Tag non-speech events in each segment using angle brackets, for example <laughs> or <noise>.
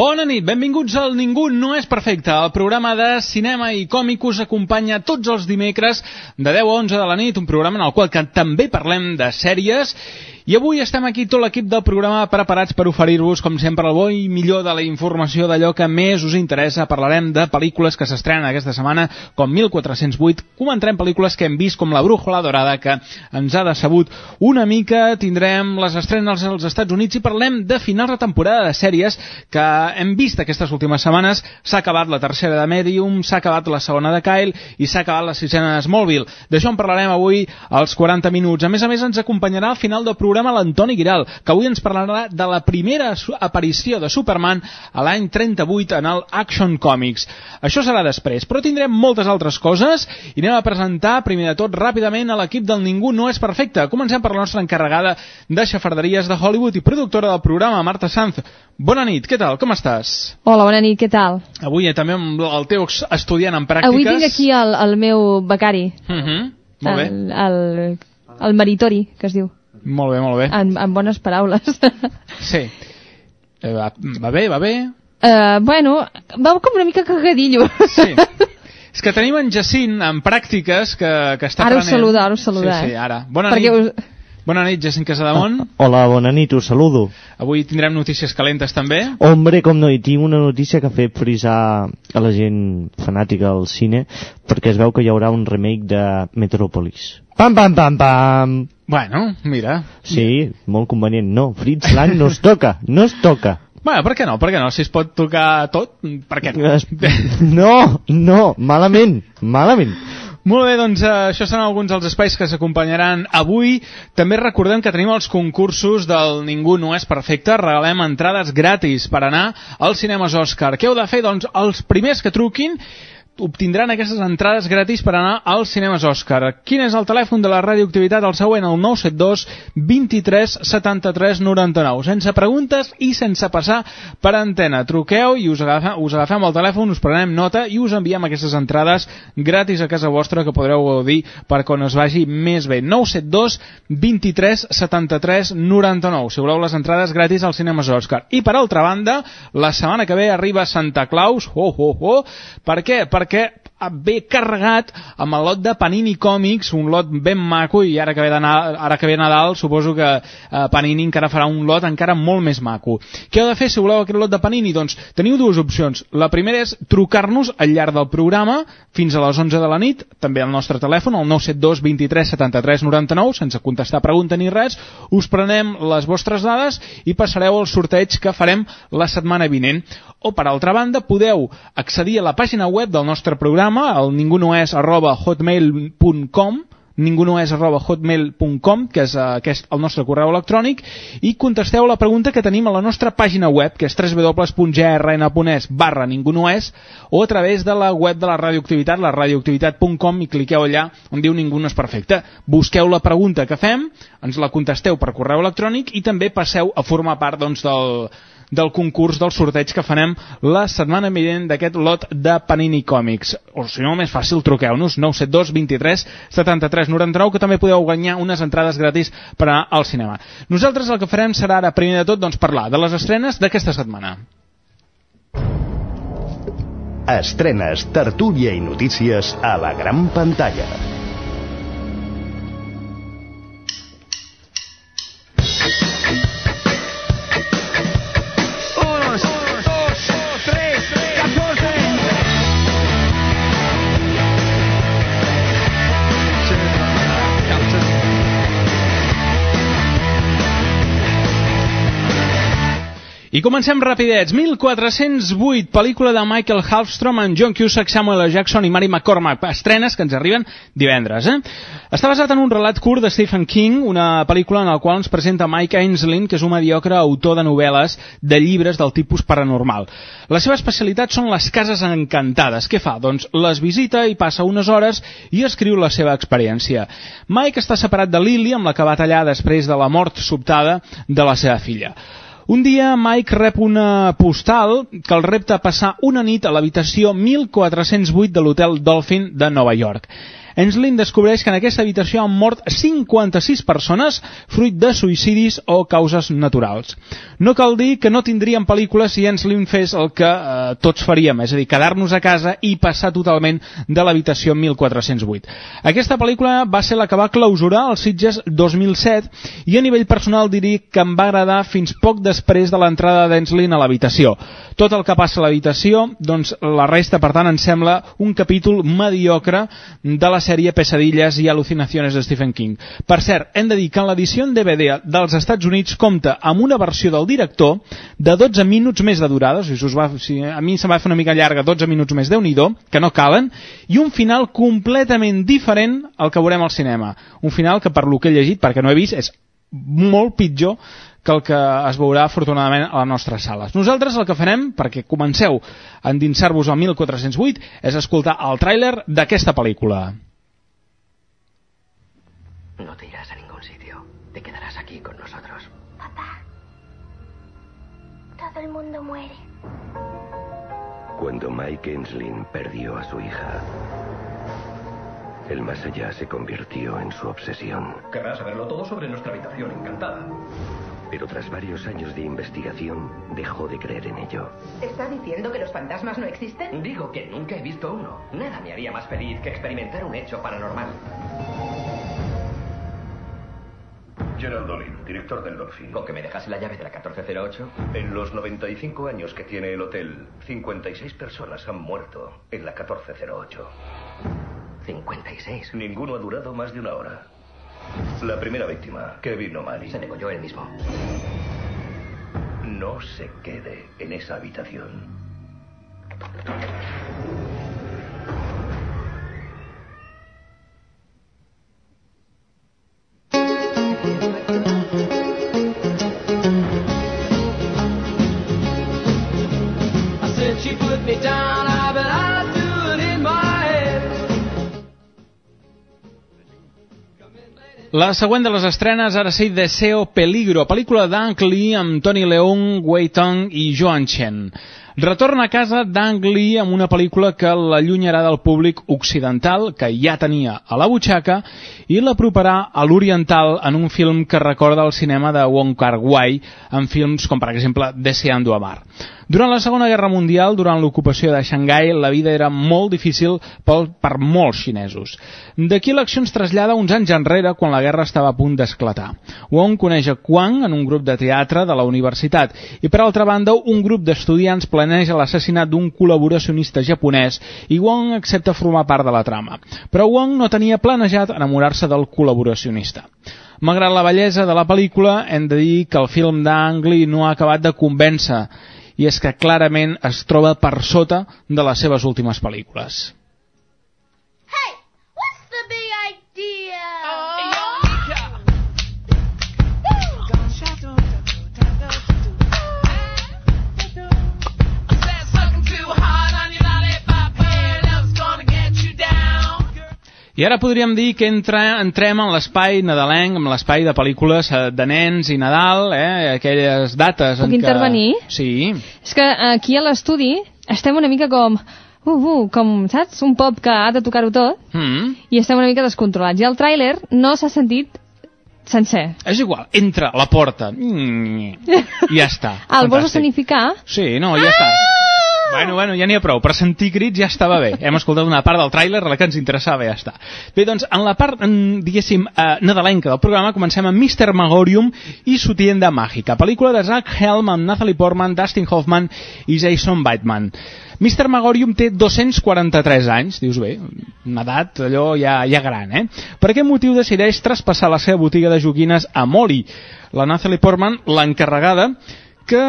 Bona nit, benvinguts al Ningú no és perfecte, el programa de cinema i còmic us acompanya tots els dimecres de 10 a 11 de la nit, un programa en el qual també parlem de sèries i avui estem aquí tot l'equip del programa preparats per oferir-vos, com sempre, el bo i millor de la informació d'allò que més us interessa. Parlarem de pel·lícules que s'estrenen aquesta setmana, com 1408. Comentarem pel·lícules que hem vist, com La Brújula Dorada, que ens ha decebut una mica. Tindrem les estrenes als Estats Units i parlem de finals de temporada de sèries que hem vist aquestes últimes setmanes. S'ha acabat la tercera de Medium, s'ha acabat la segona de Kyle i s'ha acabat la sisena de Smallville. D'això en parlarem avui als 40 minuts. A més a més, ens acompanyarà al final del programa programa l'Antoni Giral, que avui ens parlarà de la primera aparició de Superman a l'any 38 en el Action Comics. Això serà després, però tindrem moltes altres coses i anem a presentar, primer de tot, ràpidament a l'equip del Ningú no és perfecte. Comencem per la nostra encarregada de xafarderies de Hollywood i productora del programa, Marta Sanz. Bona nit, què tal? Com estàs? Hola, bona nit, què tal? Avui eh, també amb el teu estudiant en pràctiques. Avui tinc aquí el, el meu becari. Uh -huh. Molt bé. El, el, el meritori, que es diu. Molt bé, molt bé. En, en bones paraules. <laughs> Sí. Eh, va, va bé, va bé? Uh, bueno, va com una mica cagadillo. Sí. <laughs> És que tenim en Jacint en pràctiques que, que està ara prenent... us saluda, ara us saluda. Sí, sí, ara. Bona Perquè nit. us... Bona nit, Jacint Casademont. Hola, bona nit, us saludo. Avui tindrem notícies calentes també. Hombre, com no, i tinc una notícia que ha fet frisar a la gent fanàtica del cine, perquè es veu que hi haurà un remake de Metropolis. Pam, pam, pam, pam! Bueno, mira. Sí, molt convenient. No, Fritz Lang no es toca, no es toca. Bueno, per què no? Per què no? Si es pot tocar tot, per què no? No, no, malament, malament. Molt bé, doncs eh, això seran alguns dels espais que s'acompanyaran avui. També recordem que tenim els concursos del Ningú no és perfecte. Regalem entrades gratis per anar als cinemes Òscar. Què heu de fer? Doncs els primers que truquin obtindran aquestes entrades gratis per anar als cinemes Òscar. Quin és el telèfon de la radioactivitat? El següent, el 972 23 73 99. Sense preguntes i sense passar per antena. Truqueu i us agafem, us agafem el telèfon, us prenem nota i us enviem aquestes entrades gratis a casa vostra que podreu gaudir per quan us vagi més bé. 972 23 73 99. Si voleu les entrades gratis als cinemes Òscar. I per altra banda, la setmana que ve arriba Santa Claus. Oh, oh, oh. Per què? Perquè ve carregat amb el lot de Panini Còmics, un lot ben maco i ara que ve, ara que ve Nadal suposo que eh, Panini encara farà un lot encara molt més maco. Què heu de fer si voleu aquest lot de Panini? Doncs teniu dues opcions. La primera és trucar-nos al llarg del programa fins a les 11 de la nit, també al nostre telèfon, el 972 23 73 99, sense contestar pregunta ni res, us prenem les vostres dades i passareu al sorteig que farem la setmana vinent. O, per altra banda, podeu accedir a la pàgina web del nostre programa, el ningunoes arroba hotmail.com, ningunoes arroba hotmail.com, que és, uh, que és el nostre correu electrònic, i contesteu la pregunta que tenim a la nostra pàgina web, que és www.grn.es barra ningunoes, o a través de la web de la radioactivitat, la radioactivitat.com, i cliqueu allà on diu ningú no és perfecte. Busqueu la pregunta que fem, ens la contesteu per correu electrònic i també passeu a formar part doncs, del, del concurs del sorteig que farem la setmana vinent d'aquest lot de Panini Còmics. O si no, més fàcil, truqueu-nos 972 23 73 99 que també podeu guanyar unes entrades gratis per anar al cinema. Nosaltres el que farem serà ara, primer de tot, doncs, parlar de les estrenes d'aquesta setmana. Estrenes, tertúlia i notícies a la gran pantalla. I comencem rapidets. 1408, pel·lícula de Michael Halfstrom amb John Cusack, Samuel L. Jackson i Mary McCormack. Estrenes que ens arriben divendres. Eh? Està basat en un relat curt de Stephen King, una pel·lícula en la qual ens presenta Mike Ainsley, que és un mediocre autor de novel·les de llibres del tipus paranormal. La seva especialitat són les cases encantades. Què fa? Doncs les visita i passa unes hores i escriu la seva experiència. Mike està separat de Lily, amb la que va tallar després de la mort sobtada de la seva filla. Un dia Mike rep una postal que el repta a passar una nit a l'habitació 1408 de l'hotel Dolphin de Nova York. Enslin descobreix que en aquesta habitació han mort 56 persones fruit de suïcidis o causes naturals. No cal dir que no tindríem pel·lícules si Enslin fes el que eh, tots faríem, és a dir, quedar-nos a casa i passar totalment de l'habitació 1408. Aquesta pel·lícula va ser la que va clausurar els Sitges 2007 i a nivell personal diria que em va agradar fins poc després de l'entrada d'Enslin a l'habitació. Tot el que passa a l'habitació, doncs la resta, per tant, em sembla un capítol mediocre de la sèrie Pesadilles i al·lucinacions de Stephen King. Per cert, hem de dir que l'edició en DVD dels Estats Units compta amb una versió del director de 12 minuts més de durada, si us va, si a mi se va fer una mica llarga, 12 minuts més, déu nhi que no calen, i un final completament diferent al que veurem al cinema. Un final que per lo que he llegit, perquè no he vist, és molt pitjor que el que es veurà afortunadament a les nostres sales. Nosaltres el que farem, perquè comenceu a endinsar-vos al 1408, és escoltar el tràiler d'aquesta pel·lícula. No te irás a ningún sitio. Te quedarás aquí con nosotros. Papá, todo el mundo muere. Cuando Mike Enslin perdió a su hija, el más allá se convirtió en su obsesión. Querrás saberlo todo sobre nuestra habitación encantada. Pero tras varios años de investigación, dejó de creer en ello. ¿Está diciendo que los fantasmas no existen? Digo que nunca he visto uno. Nada me haría más feliz que experimentar un hecho paranormal. Gerald Dolin, director del Dolphin. ¿Con que me dejas la llave de la 1408? En los 95 años que tiene el hotel, 56 personas han muerto en la 1408. 56. Ninguno ha durado más de una hora. La primera víctima, Kevin O'Malley. Se degolló él mismo. No se quede en esa habitación. La següent de les estrenes ara sí Deseo Peligro, pel·lícula d'Ang Lee amb Tony Leung, Wei Tong i Joan Chen. Retorna a casa d'Ang Lee amb una pel·lícula que l'allunyarà del públic occidental, que ja tenia a la butxaca, i l'aproparà a l'oriental en un film que recorda el cinema de Wong Kar-wai en films com, per exemple, Deseando Amar. Durant la Segona Guerra Mundial, durant l'ocupació de Xangai, la vida era molt difícil per molts xinesos. D'aquí l'acció ens trasllada uns anys enrere, quan la guerra estava a punt d'esclatar. Wong coneix a Quang en un grup de teatre de la universitat i, per altra banda, un grup d'estudiants planeja l'assassinat d'un col·laboracionista japonès i Wong accepta formar part de la trama. Però Wong no tenia planejat enamorar-se del col·laboracionista. Malgrat la bellesa de la pel·lícula, hem de dir que el film d'Ang Lee no ha acabat de convèncer i és que clarament es troba per sota de les seves últimes pel·lícules. I ara podríem dir que entra, entrem en l'espai nadalenc, en l'espai de pel·lícules eh, de nens i Nadal, eh, aquelles dates Puc en què... intervenir? Sí. És que aquí a l'estudi estem una mica com... Uh, uh, com, saps? Un pop que ha de tocar-ho tot Mm. i estem una mica descontrolats. I el tràiler no s'ha sentit sencer. És igual, entra a la porta. Mm. <laughs> I ja està. El vols escenificar? Sí, no, ja està. Bueno, bueno, ja n'hi ha prou. Per sentir crits ja estava bé. Hem escoltat una part del tràiler, la que ens interessava, ja està. Bé, doncs, en la part, en, diguéssim, eh, nadalenca del programa, comencem amb Mr. Magorium i su tienda mágica, pel·lícula de Zach Helm amb Natalie Portman, Dustin Hoffman i Jason Bateman. Mr. Magorium té 243 anys, dius bé, una edat allò ja, ja gran, eh? Per aquest motiu decideix traspassar la seva botiga de joguines a Molly, la Natalie Portman, l'encarregada, que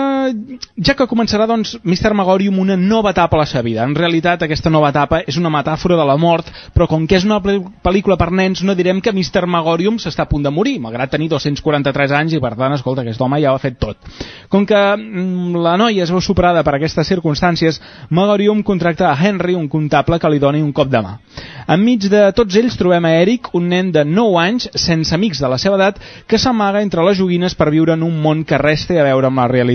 ja que començarà doncs Mr. Magorium una nova etapa a la seva vida. En realitat aquesta nova etapa és una metàfora de la mort, però com que és una pel- pel·lícula per nens no direm que Mr. Magorium s'està a punt de morir, malgrat tenir 243 anys i per tant, escolta, aquest home ja ho ha fet tot. Com que mm, la noia es veu superada per aquestes circumstàncies, Magorium contracta a Henry, un comptable, que li doni un cop de mà. Enmig de tots ells trobem a Eric, un nen de 9 anys, sense amics de la seva edat, que s'amaga entre les joguines per viure en un món que res té a veure amb la realitat.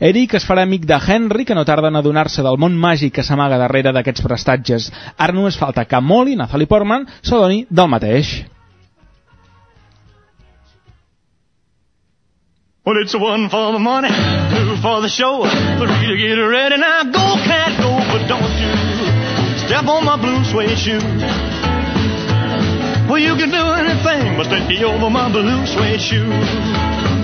Eric es farà amic de Henry, que no tarda en adonar-se del món màgic que s'amaga darrere d'aquests prestatges. Ara només falta que Molly, Nathalie Portman, s'adoni del mateix. Well, it's one for the money, two for the show, three to get ready. Now go, cat, go, but don't you step on my blue suede shoe. Well, you can do anything but take over my blue suede shoe.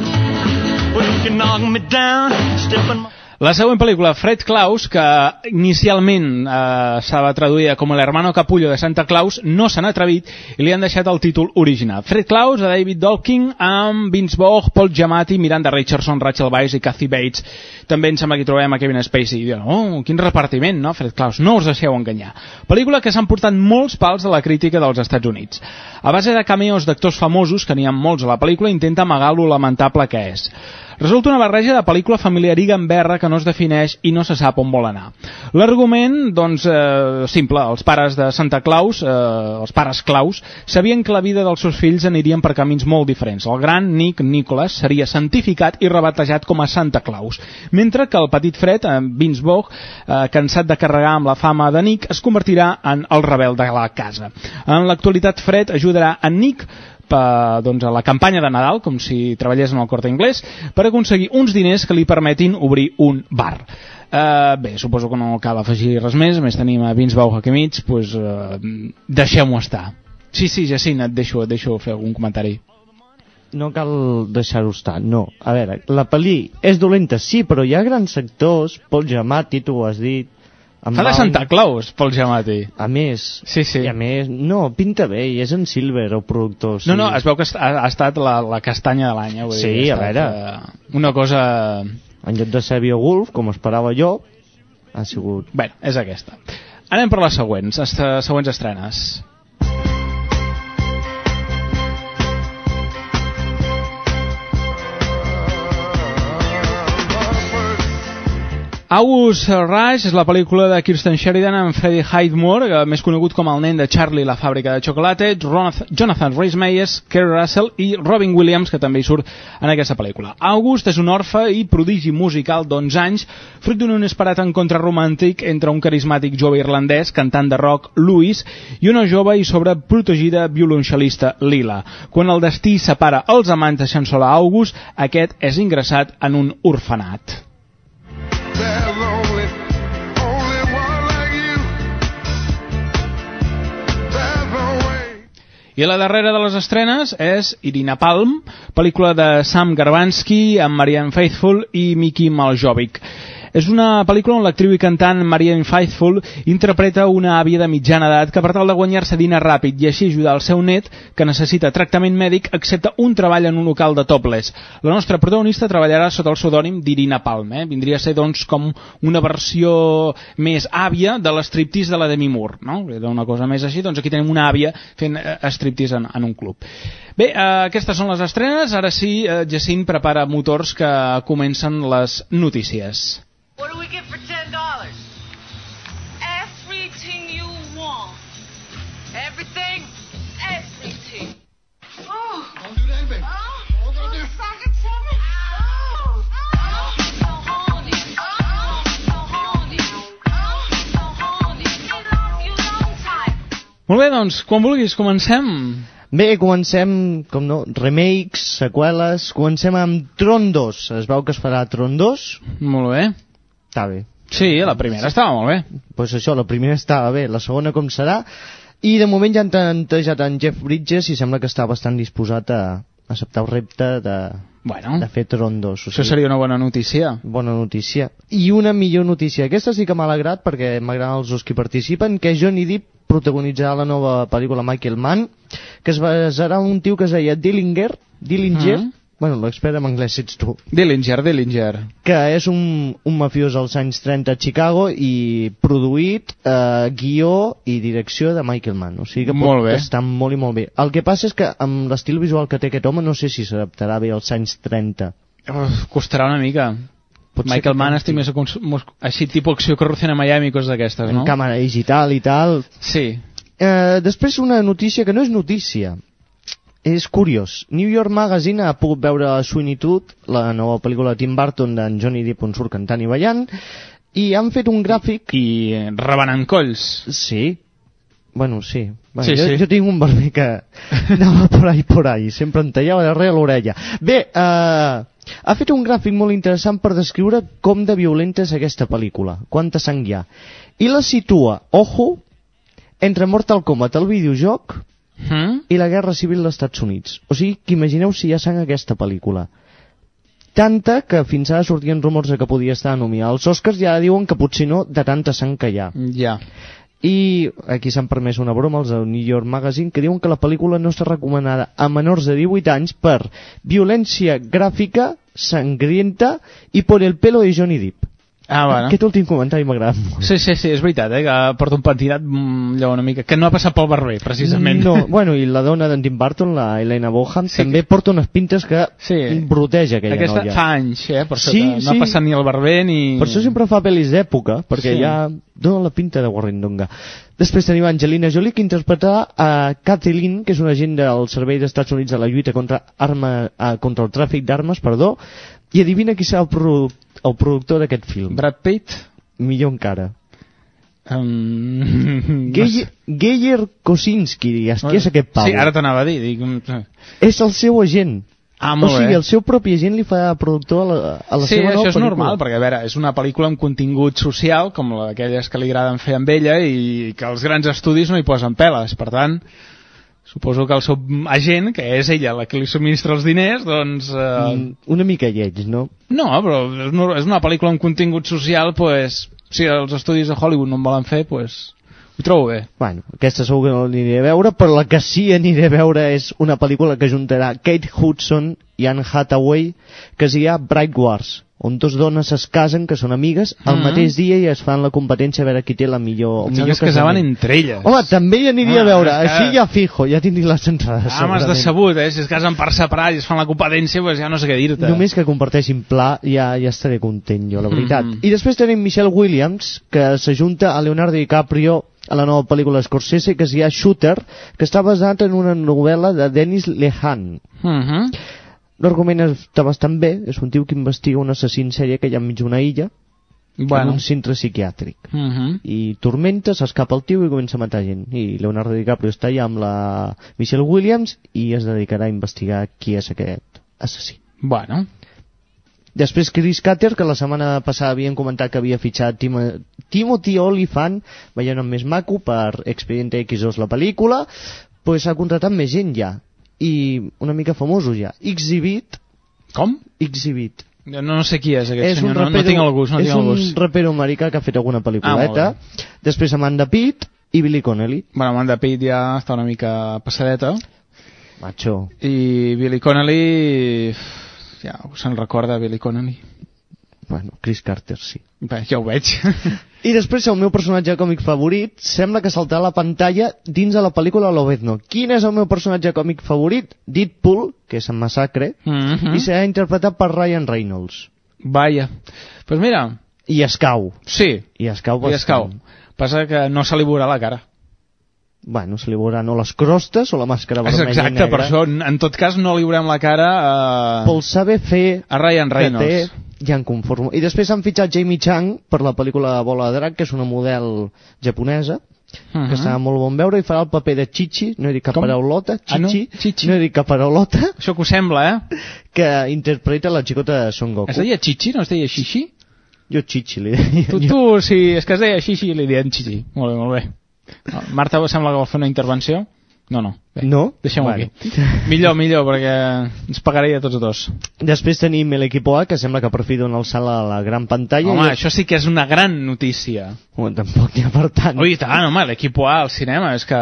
La següent pel·lícula, Fred Claus, que inicialment eh, s'ha traduïda com El hermano capullo de Santa Claus, no s'han atrevit i li han deixat el títol original. Fred Claus, de David Dolking, amb Vince Vaughn, Paul Giamatti, Miranda Richardson, Rachel Weisz i Kathy Bates. També em sembla que hi trobem a Kevin Spacey. I diuen, oh, quin repartiment, no, Fred Claus? No us deixeu enganyar. Pel·lícula que s'han portat molts pals de la crítica dels Estats Units. A base de cameos d'actors famosos, que n'hi ha molts a la pel·lícula, intenta amagar lo lamentable que és. Resulta una barreja de pel·lícula familiar i gamberra que no es defineix i no se sap on vol anar. L'argument, doncs, eh, simple, els pares de Santa Claus, eh, els pares Claus, sabien que la vida dels seus fills anirien per camins molt diferents. El gran Nick Nicholas seria santificat i rebatejat com a Santa Claus, mentre que el petit Fred, eh, Vince Vaughn, eh, cansat de carregar amb la fama de Nick, es convertirà en el rebel de la casa. En l'actualitat, Fred ajudarà a Nick per, doncs, a la campanya de Nadal, com si treballés en el Corte Inglés, per aconseguir uns diners que li permetin obrir un bar. Uh, bé, suposo que no cal afegir res més, a més tenim a Vaughn aquí mig, doncs uh, deixem-ho estar. Sí, sí, Jacint, et deixo, et deixo fer algun comentari. No cal deixar-ho estar, no. A veure, la pel·li és dolenta, sí, però hi ha grans sectors, Paul Giamatti, tu ho has dit, Fa de. Santa Claus, Paul Giamatti. A més, sí, sí. i a més, no, pinta bé, i és en Silver, el productor. No, no, es veu que ha, ha estat la, la castanya de l'any. eh, vull Sí, dir, a veure. eh, Una cosa... En lloc de ser Biogulf, com esperava jo, ha sigut... Bé, és aquesta. Anem per les següents, est següents estrenes. August Rush és la pel·lícula de Kirsten Sheridan amb Freddie Highmore, eh, més conegut com el nen de Charlie la fàbrica de xocolata, Jonathan Rhys Meyers, Kerry Russell i Robin Williams, que també hi surt en aquesta pel·lícula. August és un orfe i prodigi musical d'11 anys, fruit d'un inesperat encontre romàntic entre un carismàtic jove irlandès, cantant de rock, Louis, i una jove i sobreprotegida violoncel·lista, Lila. Quan el destí separa els amants deixant sola August, aquest és ingressat en un orfenat. I la darrera de les estrenes és Irina Palm, pel·lícula de Sam Garbansky amb Marianne Faithfull i Miki Maljovic. És una pel·lícula on l'actriu i cantant Marianne Faithfull interpreta una àvia de mitjana edat que per tal de guanyar-se diner ràpid i així ajudar el seu net, que necessita tractament mèdic, accepta un treball en un local de topless. La nostra protagonista treballarà sota el pseudònim d'Irina Palm, eh? vindria a ser doncs com una versió més àvia de l'estriptease de la Demi Moore, no? Una cosa més així, doncs aquí tenim una àvia fent eh, striptease en, en un club. Bé, eh, aquestes són les estrenes, ara sí, eh, Jacint prepara motors que comencen les notícies. What do we get for ten dollars? Everything you want. Everything? Everything. Oh. Don't do that, baby. Oh. Oh, don't do Suck it to me. Oh. Oh. So horny. Oh. So horny. Oh. So horny. I love you long time. Molt bé, doncs, quan vulguis, comencem. Bé, comencem, com no, remakes, seqüeles, comencem amb Tron 2. Es veu que es farà Tron 2. Molt bé. Està bé. Sí, la primera estava molt bé. Doncs pues això, la primera estava bé, la segona com serà? I de moment ja han tantejat en Jeff Bridges i sembla que està bastant disposat a acceptar el repte de, bueno, de fer Tron 2. O Això seria una bona notícia. Bona notícia. I una millor notícia. Aquesta sí que m'ha alegrat perquè m'agraden els dos que participen, que Johnny Depp protagonitzarà la nova pel·lícula Michael Mann, que es basarà en un tio que es deia Dillinger, Dillinger, Mm. Bueno, l'expert en anglès ets tu. Dillinger, Dillinger. Que és un, un mafiós als anys 30 a Chicago i produït, eh, guió i direcció de Michael Mann. O sigui que Molt pot bé. estar molt i molt bé. El que passa és que amb l'estil visual que té aquest home no sé si s'adaptarà bé als anys 30. Uf, costarà una mica. Pot Michael Mann estic més així tipus acció corrupció a Miami i coses d'aquestes, En no? càmera digital i tal. Sí. Eh, després una notícia que no és notícia. És curiós. New York Magazine ha pogut veure Sweeney Todd, la nova pel·lícula de Tim Burton d'en Johnny Depp on surt cantant i ballant, i han fet un gràfic... I rebenant colls. Sí. Bueno, sí. Bueno, Sí, jo, sí. jo tinc un barber que <laughs> anava por ahí, por ahí. Sempre em tallava darrere l'orella. Bé, eh, ha fet un gràfic molt interessant per descriure com de violenta és aquesta pel·lícula. Quanta sang hi ha. I la situa, ojo, entre Mortal Kombat, el videojoc, Mm? i la Guerra Civil dels Estats Units. O sigui, que imagineu si hi ha sang a aquesta pel·lícula. Tanta que fins ara sortien rumors de que podia estar nominada als Oscars i ara diuen que potser no de tanta sang que hi ha. Ja. I aquí s'han permès una broma els del New York Magazine que diuen que la pel·lícula no està recomanada a menors de 18 anys per violència gràfica, sangrienta i por el pelo de Johnny Depp. Ah, bueno. Aquest últim comentari m'ha agradat molt. Sí, sí, sí, és veritat, eh, que porta un pentinat mm, allò una mica... Que no ha passat pel barber, precisament. No, <laughs> bueno, i la dona d'en Tim Burton, la Helena Boham, Sí. també porta unes pintes que Sí. broteja aquella Aquesta noia. fa anys, eh, per això Sí, que no sí. ha passat ni el barber ni... Per això sempre fa pel·lis d'època, perquè Sí. ja dona la pinta de Warringdonga. Després tenim Angelina Jolie, que interpreta a Kathleen, que és una agent del Servei dels Estats Units de la lluita contra, arma, eh, contra el tràfic d'armes, perdó, i adivina qui serà el, produ el productor d'aquest film. Brad Pitt? Millor encara. Um... <laughs> Geyer, Geyer Kosinski, digues, qui és aquest pau? Sí, ara t'anava a dir. Dic... És el seu agent. Ah, o sigui, bé. el seu propi agent li fa productor a la, a la sí, seva això nova és pel·lícula. normal, perquè a veure, és una pel·lícula amb contingut social, com la d'aquelles que li agraden fer amb ella, i que els grans estudis no hi posen peles. Per tant, suposo que el seu agent, que és ella la que li subministra els diners, doncs... Eh... Mm, Una mica lleig, no? No, però és una pel·lícula amb contingut social, pues, si els estudis de Hollywood no en volen fer, pues, ho trobo bé. Bueno, aquesta segur que no l'aniré a veure, però la que sí aniré a veure és una pel·lícula que juntarà Kate Hudson i Anne Hathaway, que es dirà Bright Wars, on dos dones es casen, que són amigues, al Mhm. mateix dia i es fan la competència a veure qui té la millor, el millor que es casaven casament. entre elles. Home, també hi aniria Home, a veure, que- així ja fijo, ja tindré les entrades. Ah, m'has decebut, eh? Si es casen per separat i es fan la competència, pues ja no sé què dir-te. Només que comparteixin pla ja, ja estaré content jo, la veritat. Mhm. I després tenim Michelle Williams, que s'ajunta a Leonardo DiCaprio a la nova pel·lícula Scorsese, que es diu Shooter, que està basat en una novel·la de Dennis Lehan. Uh -huh. L'argument està bastant bé, és un tio que investiga un assassí en sèrie que hi ha enmig d'una illa, en Bueno. un centre psiquiàtric. Uh -huh. I tormenta, s'escapa el tio i comença a matar gent. I Leonardo DiCaprio està allà amb la Michelle Williams i es dedicarà a investigar qui és aquest assassí. Bueno. Després Chris Cutter, que la setmana passada havien comentat que havia fitxat Tim Timothy Olyphant, veient amb més maco per Expediente X2 la pel·lícula, pues ha contratat més gent ja. I una mica famosos ja. Exhibit. Com? Exhibit. No, no sé qui és aquest és senyor, un no, rapero, no tinc el gust, no és tinc el un gust. rapero americà que ha fet alguna pel·lículeta. Ah, Després Amanda Pitt i Billy Connelly. Bueno, Amanda Pitt ja està una mica passadeta. Macho. I Billy Connelly... Ja se'n recorda, Billy Connelly. Bueno, Chris Carter, sí. Bé, ja ho veig. I després el meu personatge còmic favorit sembla que saltarà a la pantalla dins de la pel·lícula Lobezno. Quin és el meu personatge còmic favorit? Deadpool, que és en Massacre, Mm -hmm. i serà interpretat per Ryan Reynolds. Vaya. Pues mira... I escau. Sí. I escau I bastant. escau. Passa que no se li veurà la cara. Bueno, se li veurà o les crostes o la màscara vermella exacte, negra. per això, en tot cas, no li veurem la cara a... Pel saber fer a Ryan Reynolds. Ja em conformo. I després han fitxat Jamie Chang per la pel·lícula Bola de Drac, que és una model japonesa, Uh -huh. que està molt bon veure, i farà el paper de Chichi, no he dit cap Com? paraulota, Ah, no? Chichi, Chichi. no he dit cap paraulota, Això que us sembla, eh? que interpreta la xicota de Son Goku. Es deia Chichi, no es deia Shishi? Jo Chichi li <laughs> deia. Tu, tu, si és que es deia Shishi, li diem Chichi. Molt bé, molt bé. Marta sembla que vol fer una intervenció. No, no. Bé, No? Deixem-ho Bueno. aquí. Millor, millor, perquè ens pagaria a tots dos. Després tenim l'Equipo A, que sembla que per fi dona el salt a la gran pantalla. Home, i... això sí que és una gran notícia. Home, tampoc n'hi ha per tant. Ui, tant, home, l'equip A al cinema, és que...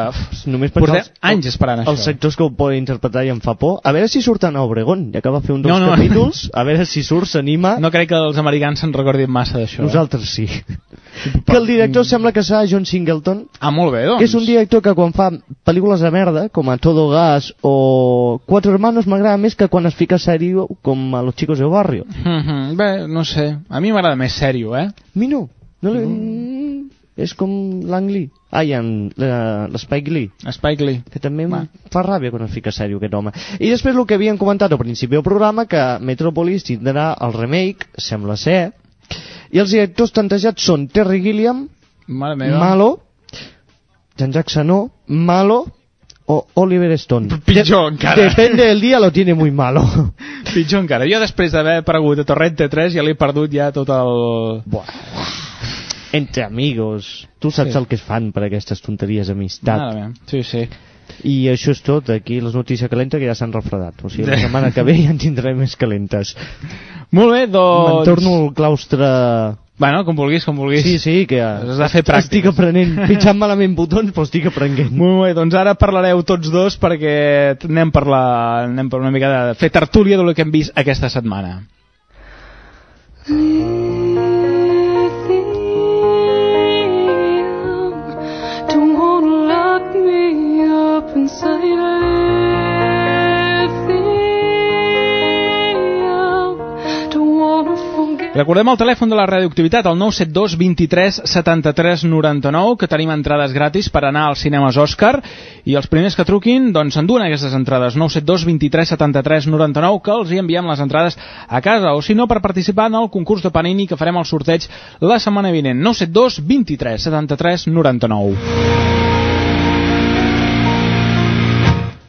Només Portem els- anys esperant Els això. sectors que ho poden interpretar i em fa por. A veure si surten a Obregón, ja que va fer un dels No, no. capítols. A veure si surt, s'anima. No crec que els americans se'n recordin massa d'això. eh? Nosaltres sí. <laughs> Que el director sembla que serà John Singleton, Ah, molt bé, doncs. que és un director que quan fa pel·lícules de merda, com a Todo Gas o Cuatro Hermanos, m'agrada més que quan es fica serio com a Los Chicos del Barrio. Mhm, Bé, no sé. A mi m'agrada més sèrio, eh? A mi no. no li... mm. És com l'Ang Lee. Ai, en la- l'Spike Lee. Spike Lee. Que també em fa ràbia quan es fica serio aquest home. I després el que havíem comentat al principi del programa, que Metropolis tindrà el remake, sembla ser, i els directors tantejats són Terry Gilliam, Mare meva. Malo, Jean-Jacques Sanó, Malo o Oliver Stone. Pitjor encara. Depende del dia, lo tiene muy malo. <laughs> Pitjor encara. Jo després d'haver aparegut a Torrente 3 ja l'he perdut ja tot el... Entre amigos. Tu saps Sí. el que es fan per aquestes tonteries d'amistat. Sí, sí. I això és tot, aquí les notícies calentes que ja s'han refredat. O sigui, la setmana que ve ja en tindrem més calentes. Molt bé, doncs... Me'n torno al claustre... Bueno, com vulguis, com vulguis. Sí, sí, que Has de fer estic pràctiques. aprenent, pitjant malament botons, però estic aprenent. Molt bé, doncs ara parlareu tots dos perquè anem per, la, anem per una mica de fer tertúlia del que hem vist aquesta setmana. Don't Recordem el telèfon de la radioactivitat, el 972 23 73 99, que tenim entrades gratis per anar als cinemes Òscar, i els primers que truquin, doncs enduen aquestes entrades, 972 23 73 99, que els hi enviem les entrades a casa, o si no, per participar en el concurs de Panini que farem el sorteig la setmana vinent, 972 23 73 99.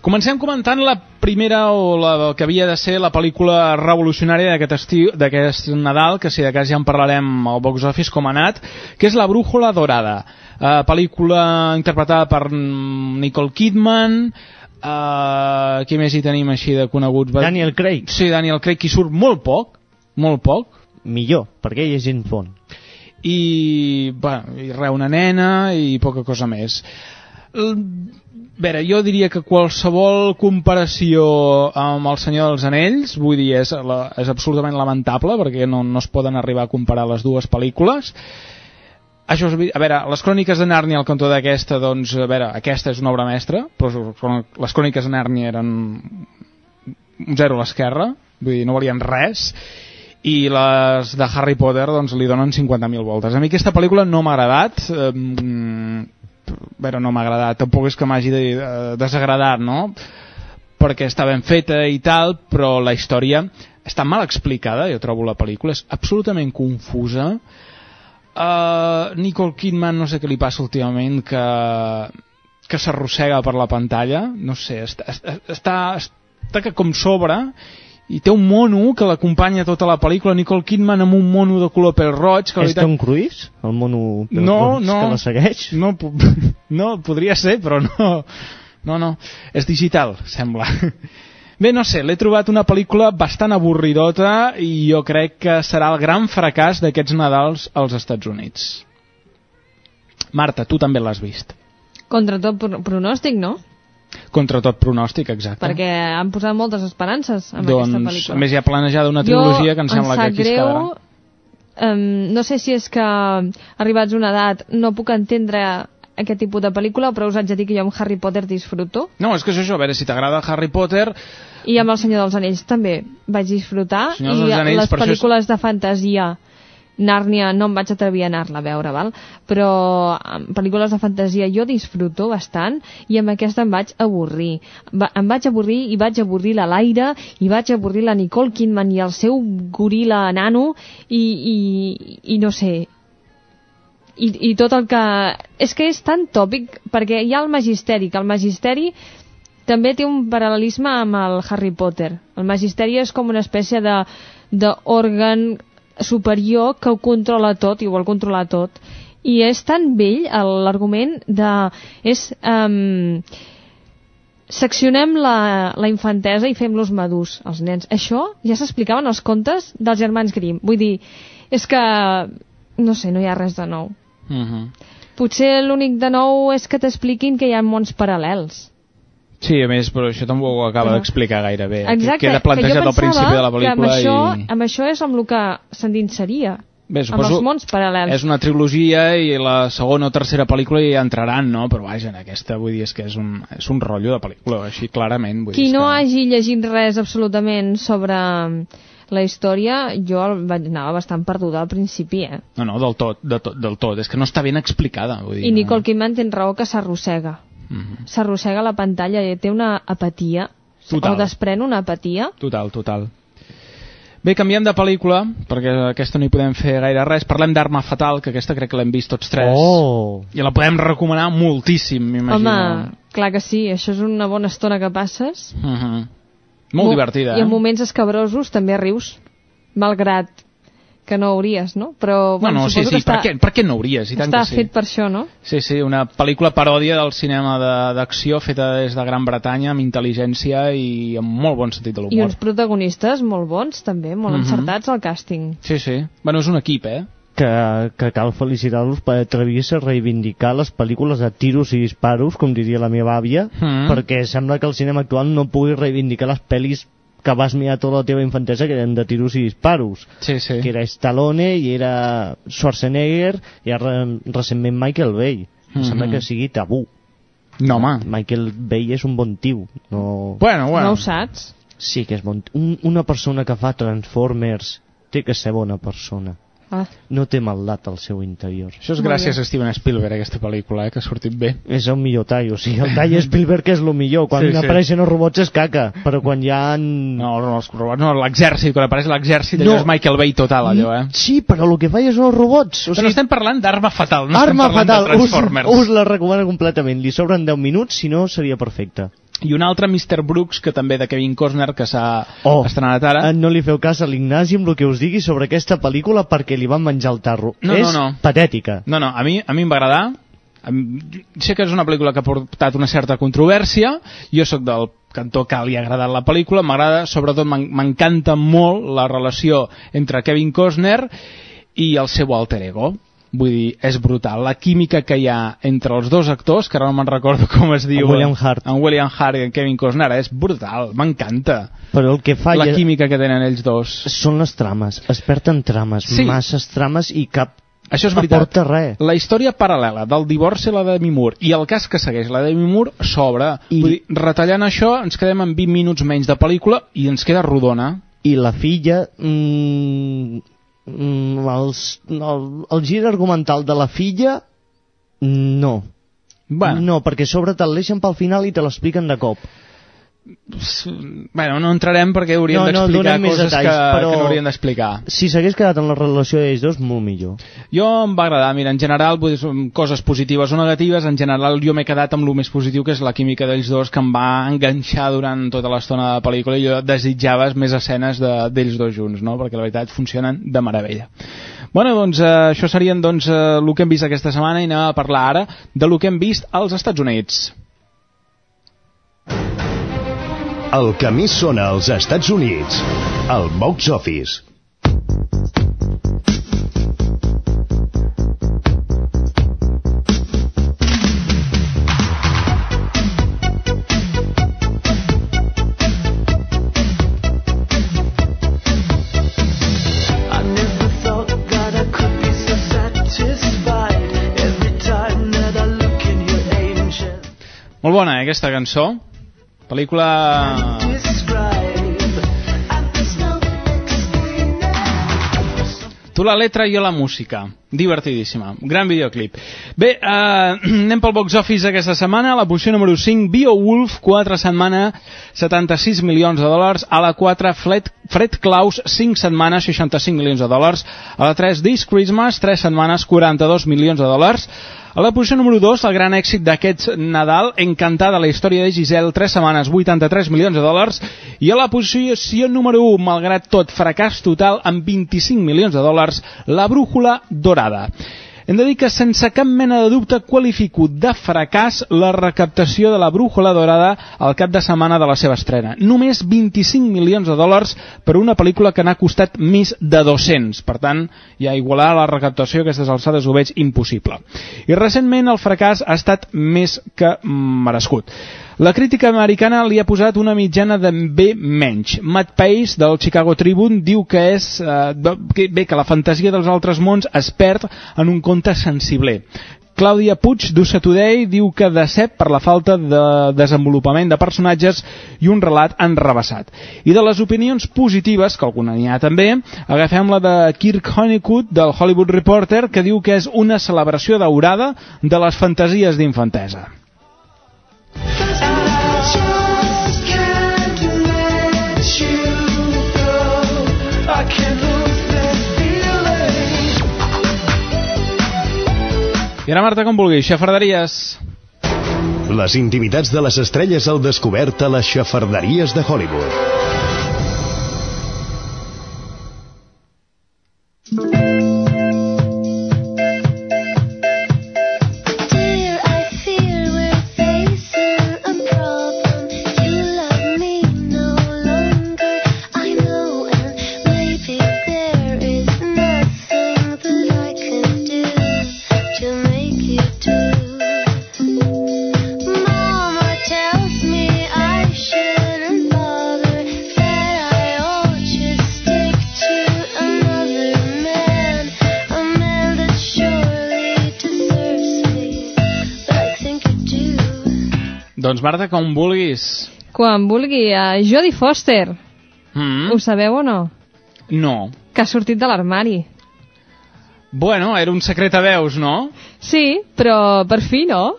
Comencem comentant la primera o la el que havia de ser la pel·lícula revolucionària d'aquest estiu d'aquest Nadal, que si de cas ja en parlarem al box office com ha anat, que és La brújula dorada. Uh, pel·lícula interpretada per Nicole Kidman, uh, qui més hi tenim així de coneguts? Daniel Craig. Sí, Daniel Craig, qui surt molt poc, molt poc, Millor, perquè ell és gent font. i, bueno, i re, una nena i poca cosa més. A veure, jo diria que qualsevol comparació amb El Senyor dels Anells, vull dir, és, la, és absolutament lamentable perquè no, no es poden arribar a comparar les dues pel·lícules. Això és, a veure, les cròniques de Nàrnia al cantó d'aquesta, doncs, a veure, aquesta és una obra mestra, però les cròniques de Nàrnia eren un zero a l'esquerra, vull dir, no valien res, i les de Harry Potter doncs li donen 50.000 voltes. A mi aquesta pel·lícula no m'ha agradat, eh, veure, no m'ha agradat, tampoc és que m'hagi de, eh, desagradat, no? Perquè està ben feta i tal, però la història està mal explicada, jo trobo la pel·lícula, és absolutament confusa. Uh, Nicole Kidman, no sé què li passa últimament, que, que s'arrossega per la pantalla, no sé, està, està, està que com sobre i té un mono que l'acompanya tota la pel·lícula, Nicole Kidman amb un mono de color pèl roig que la És veritat- Tom Cruise, el mono pèl no, roig no, que la segueix? No, <laughs> no, podria ser, però no. No, no, és digital, sembla. <laughs> Bé, no sé, l'he trobat una pel·lícula bastant avorridota i jo crec que serà el gran fracàs d'aquests Nadals als Estats Units. Marta, tu també l'has vist. Contra tot pro- pronòstic, no? Contra tot pronòstic, exacte. Perquè han posat moltes esperances en aquesta doncs, pel·lícula. a més, hi ha planejada una trilogia jo, que em sembla que sap aquí es greu, quedarà. Um, no sé si és que arribats a una edat no puc entendre aquest tipus de pel·lícula, però us haig de dir que jo amb Harry Potter disfruto. No, és que és això, a veure, si t'agrada Harry Potter, I amb El Senyor dels Anells també vaig disfrutar. I dels Anells, les això és- pel·lícules de fantasia, Nàrnia no em vaig atrevir a anar-la a veure, val? però amb pel·lícules de fantasia jo disfruto bastant i amb aquesta em vaig avorrir. Va, em vaig avorrir i vaig avorrir la Laira i vaig avorrir la Nicole Kidman i el seu goril·la nano i, i, i no sé, i, i tot el que... És que és tan tòpic, perquè hi ha el magisteri, que el magisteri també té un paral·lelisme amb el Harry Potter. El magisteri és com una espècie de d'òrgan superior que ho controla tot i ho vol controlar tot. I és tan vell el- l'argument de... És, um, seccionem la, la infantesa i fem-los madurs, els nens. Això ja s'explicaven els contes dels germans Grimm. Vull dir, és que, no sé, no hi ha res de nou. Uh -huh. Potser l'únic de nou és que t'expliquin que hi ha mons paral·lels. Sí, a més, però això tampoc ho acaba Però- d'explicar gaire bé. Exacte, Queda plantejat al principi de la que amb pel·lícula això, i... amb això és amb el que s'endinsaria. Bé, amb suposo els mons paral·lels. és una trilogia i la segona o tercera pel·lícula ja entraran, no? Però vaja, en aquesta vull dir és que és un, és un rotllo de pel·lícula, així clarament. Vull Qui dir, no que... hagi llegit res absolutament sobre mm, la història, jo anava bastant perduda al principi, eh? No, no, del tot, de tot, del tot. És que no està ben explicada, vull dir. I Nicole Kidman té raó que s'arrossega. Mhm. S'arrossega la pantalla i té una apatia, Total. o desprèn una apatia. Total, total. Bé, canviem de pel·lícula, perquè aquesta no hi podem fer gaire res. Parlem d'Arma Fatal, que aquesta crec que l'hem vist tots tres. Oh! I la podem recomanar moltíssim, m'imagino. Home, clar que sí, això és una bona estona que passes. Uh -huh. Molt Mo- divertida, I en eh? moments escabrosos també rius, malgrat que no hauries, no? Però, bueno, no, no, sí, sí, que per, està, què, per què no hauries? I tant està que sí. fet per això, no? Sí, sí, una pel·lícula paròdia del cinema de- d'acció feta des de Gran Bretanya amb intel·ligència i amb molt bon sentit de I l'humor. uns protagonistes molt bons, també, molt Mhm. encertats al càsting. Sí, sí. Bueno, és un equip, eh? que, que cal felicitar-los per atrevir-se a reivindicar les pel·lícules de tiros i disparos, com diria la meva àvia, Mm. perquè sembla que el cinema actual no pugui reivindicar les pel·lis que vas mirar tota la teva infantesa que eren de tiros i disparos. Sí, sí. Que era Stallone i era Schwarzenegger i ara recentment Michael Bay. Em Mhm. Sembla que sigui tabú. No, home. Michael Bay és un bon tio. No... Bueno, bueno. No ho saps? Sí que és bon... Un, una persona que fa Transformers té que ser bona persona. Ah. No té maldat al seu interior. Això és gràcies a Steven Spielberg, aquesta pel·lícula, eh, que ha sortit bé. És el millor tall, o sigui, el tall Spielberg és el millor, quan Sí, apareixen els robots és caca, però quan hi ha... No, no, els robots, no, l'exèrcit, quan apareix l'exèrcit, No. és Michael Bay total, allò, eh? Sí, però el que fa és els robots. O Però sigui, estem parlant d'Arma Fatal, no arma estem parlant fatal, de Transformers. us, us la recomano completament. Li sobren 10 minuts, si no seria perfecte. I un altre Mr. Brooks, que també de Kevin Costner, que s'ha Oh. estrenat ara. No li feu cas a l'Ignasi amb el que us digui sobre aquesta pel·lícula perquè li van menjar el tarro. No, és no, no. patètica. No, no, a mi, a mi em va agradar. Sé que és una pel·lícula que ha portat una certa controvèrsia. Jo sóc del cantó que li ha agradat la pel·lícula. M'agrada, sobretot, m'en- m'encanta molt la relació entre Kevin Costner i el seu alter ego. Vull dir, és brutal. La química que hi ha entre els dos actors, que ara no me'n recordo com es diu... En William Hart. En William Hart i en Kevin Costner, és brutal. M'encanta. Però el que falla... La química que tenen ells dos. Són les trames. Es perden trames, Sí. masses trames i cap Això és veritat. res. La història paral·lela del divorci a la de Moore i el cas que segueix la de Moore s'obre. I- Vull dir, retallant això ens quedem amb 20 minuts menys de pel·lícula i ens queda rodona. i la filla mm, mm, els, el, el gir argumental de la filla no. Bueno, no, perquè sobre te'l deixen pel final i te l'expliquen de cop bueno, no entrarem perquè hauríem No, no, d'explicar coses detalls, que, però- que no hauríem d'explicar. si s'hagués quedat en la relació d'ells dos, molt millor Jo em va agradar, mira, en general, vull dir, coses positives o negatives, en general jo m'he quedat amb el més positiu, que és la química d'ells dos, que em va enganxar durant tota l'estona de la pel·lícula, i jo desitjava més escenes de- d'ells dos junts, no? perquè la veritat funcionen de meravella. Bueno, doncs eh, això serien doncs, eh, el que hem vist aquesta setmana i anem a parlar ara de lo que hem vist als Estats Units. El que més sona als Estats Units, el box office. Molt bona, eh, aquesta cançó. Pel·lícula... Tu la letra i jo la música. Divertidíssima. Gran videoclip. Bé, eh, <clears throat> anem pel box office aquesta setmana. La posició número 5, Beowulf, 4 setmana, 76 milions de dòlars. A la 4, Fred, Fred Claus, 5 setmanes, 65 milions de dòlars. A la 3, This Christmas, 3 setmanes, 42 milions de dòlars. A la posició número 2, el gran èxit d'aquest Nadal, Encantada, la història de Giselle, 3 setmanes, 83 milions de dòlars. I a la posició número 1, malgrat tot, fracàs total, amb 25 milions de dòlars, La Brújula Dorada. Hem de dir que sense cap mena de dubte qualifico de fracàs la recaptació de la Brújula Dorada al cap de setmana de la seva estrena. Només 25 milions de dòlars per una pel·lícula que n'ha costat més de 200. Per tant, ja igualar la recaptació a aquestes alçades ho veig impossible. I recentment el fracàs ha estat més que merescut. La crítica americana li ha posat una mitjana de B menys. Matt Pace, del Chicago Tribune, diu que és eh, que- bé que la fantasia dels altres mons es perd en un conte sensibler. Clàudia Puig, d'USA Today, diu que decep per la falta de desenvolupament de personatges i un relat enrevessat. I de les opinions positives, que alguna n'hi ha també, agafem la de Kirk Honeycutt, del Hollywood Reporter, que diu que és una celebració daurada de les fantasies d'infantesa. I ara, Marta, com vulguis, xafarderies. Les intimitats de les estrelles al descobert a les xafarderies de Hollywood. Marta, com vulguis. Quan vulgui, a Jodie Foster. Mm? Ho sabeu o no? No. Que ha sortit de l'armari. Bueno, era un secret a veus, no? Sí, però per fi no.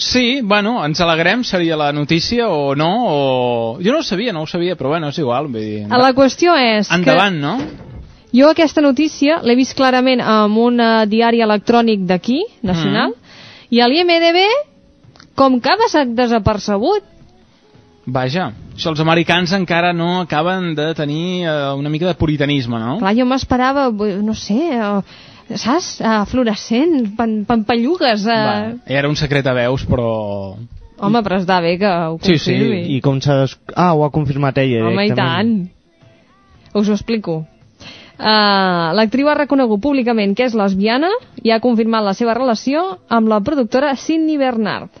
Sí, bueno, ens alegrem, seria la notícia, o no, o... Jo no ho sabia, no ho sabia, però bueno, és igual, vull dir... La qüestió és Endavant, no? que jo aquesta notícia l'he vist clarament en un eh, diari electrònic d'aquí, nacional, i a l'IMDB com que ha passat desapercebut. Vaja, això els americans encara no acaben de tenir eh, una mica de puritanisme, no? Clar, jo m'esperava, no sé, eh, saps? Uh, fluorescent, pan, pampallugues. Uh... Va, era un secret a veus, però... Home, però està bé que ho Sí, sí, confirmi. I com s'ha... Des... Ah, ho ha confirmat ella Home, i directament. tant. Us ho explico. Uh, L'actriu ha reconegut públicament que és lesbiana i ha confirmat la seva relació amb la productora Sidney Bernard.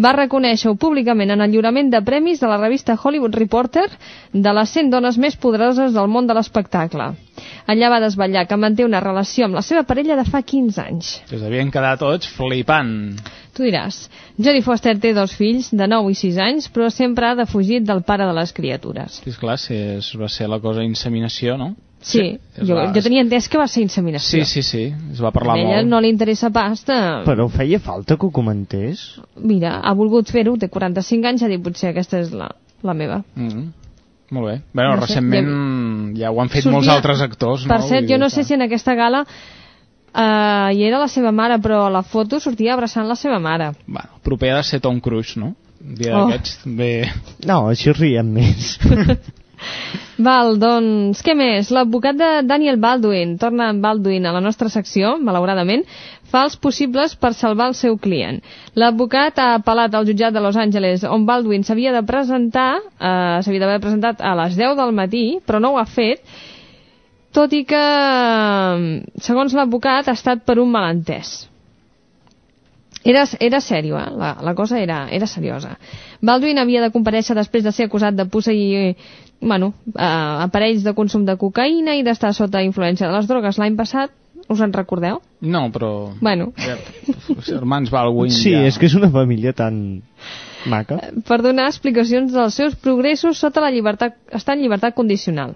Va reconèixer-ho públicament en el lliurament de premis de la revista Hollywood Reporter de les 100 dones més poderoses del món de l'espectacle. Allà va desvetllar que manté una relació amb la seva parella de fa 15 anys. Es devien quedar tots flipant. Tu diràs, Jodie Foster té dos fills de 9 i 6 anys, però sempre ha defugit del pare de les criatures. Sí, esclar, si és, va ser la cosa inseminació, no? Sí, es jo, va- jo tenia entès que va ser inseminació. Sí, sí, sí, es va parlar a ella molt. no li interessa pas de... Però feia falta que ho comentés? Mira, ha volgut fer-ho, té 45 anys, ha dit potser aquesta és la, la meva. Mm. Molt bé. Bueno, No sé, recentment ja ho han fet Sortia- molts altres actors, no? Per cert, Vull dir jo no sé si en aquesta gala uh, hi era la seva mare, però a la foto sortia abraçant la seva mare. Bueno, proper ha de ser Tom Cruise, no? Un dia Oh. d'aquests bé... No, així riem més. <laughs> Val, doncs, què més? L'advocat de Daniel Baldwin, torna en Baldwin a la nostra secció, malauradament, fa els possibles per salvar el seu client. L'advocat ha apel·lat al jutjat de Los Angeles, on Baldwin s'havia de presentar, eh, s'havia d'haver presentat a les 10 del matí, però no ho ha fet, tot i que, segons l'advocat, ha estat per un malentès. Era, era sèrio, eh? la, la cosa era, era seriosa. Baldwin havia de comparèixer després de ser acusat de posseir bueno, eh, aparells de consum de cocaïna i d'estar sota influència de les drogues l'any passat. Us en recordeu? No, però... Bueno. Ja, els germans Baldwin Sí, ja... és que és una família tan maca. Per donar explicacions dels seus progressos sota la llibertat, està en llibertat condicional.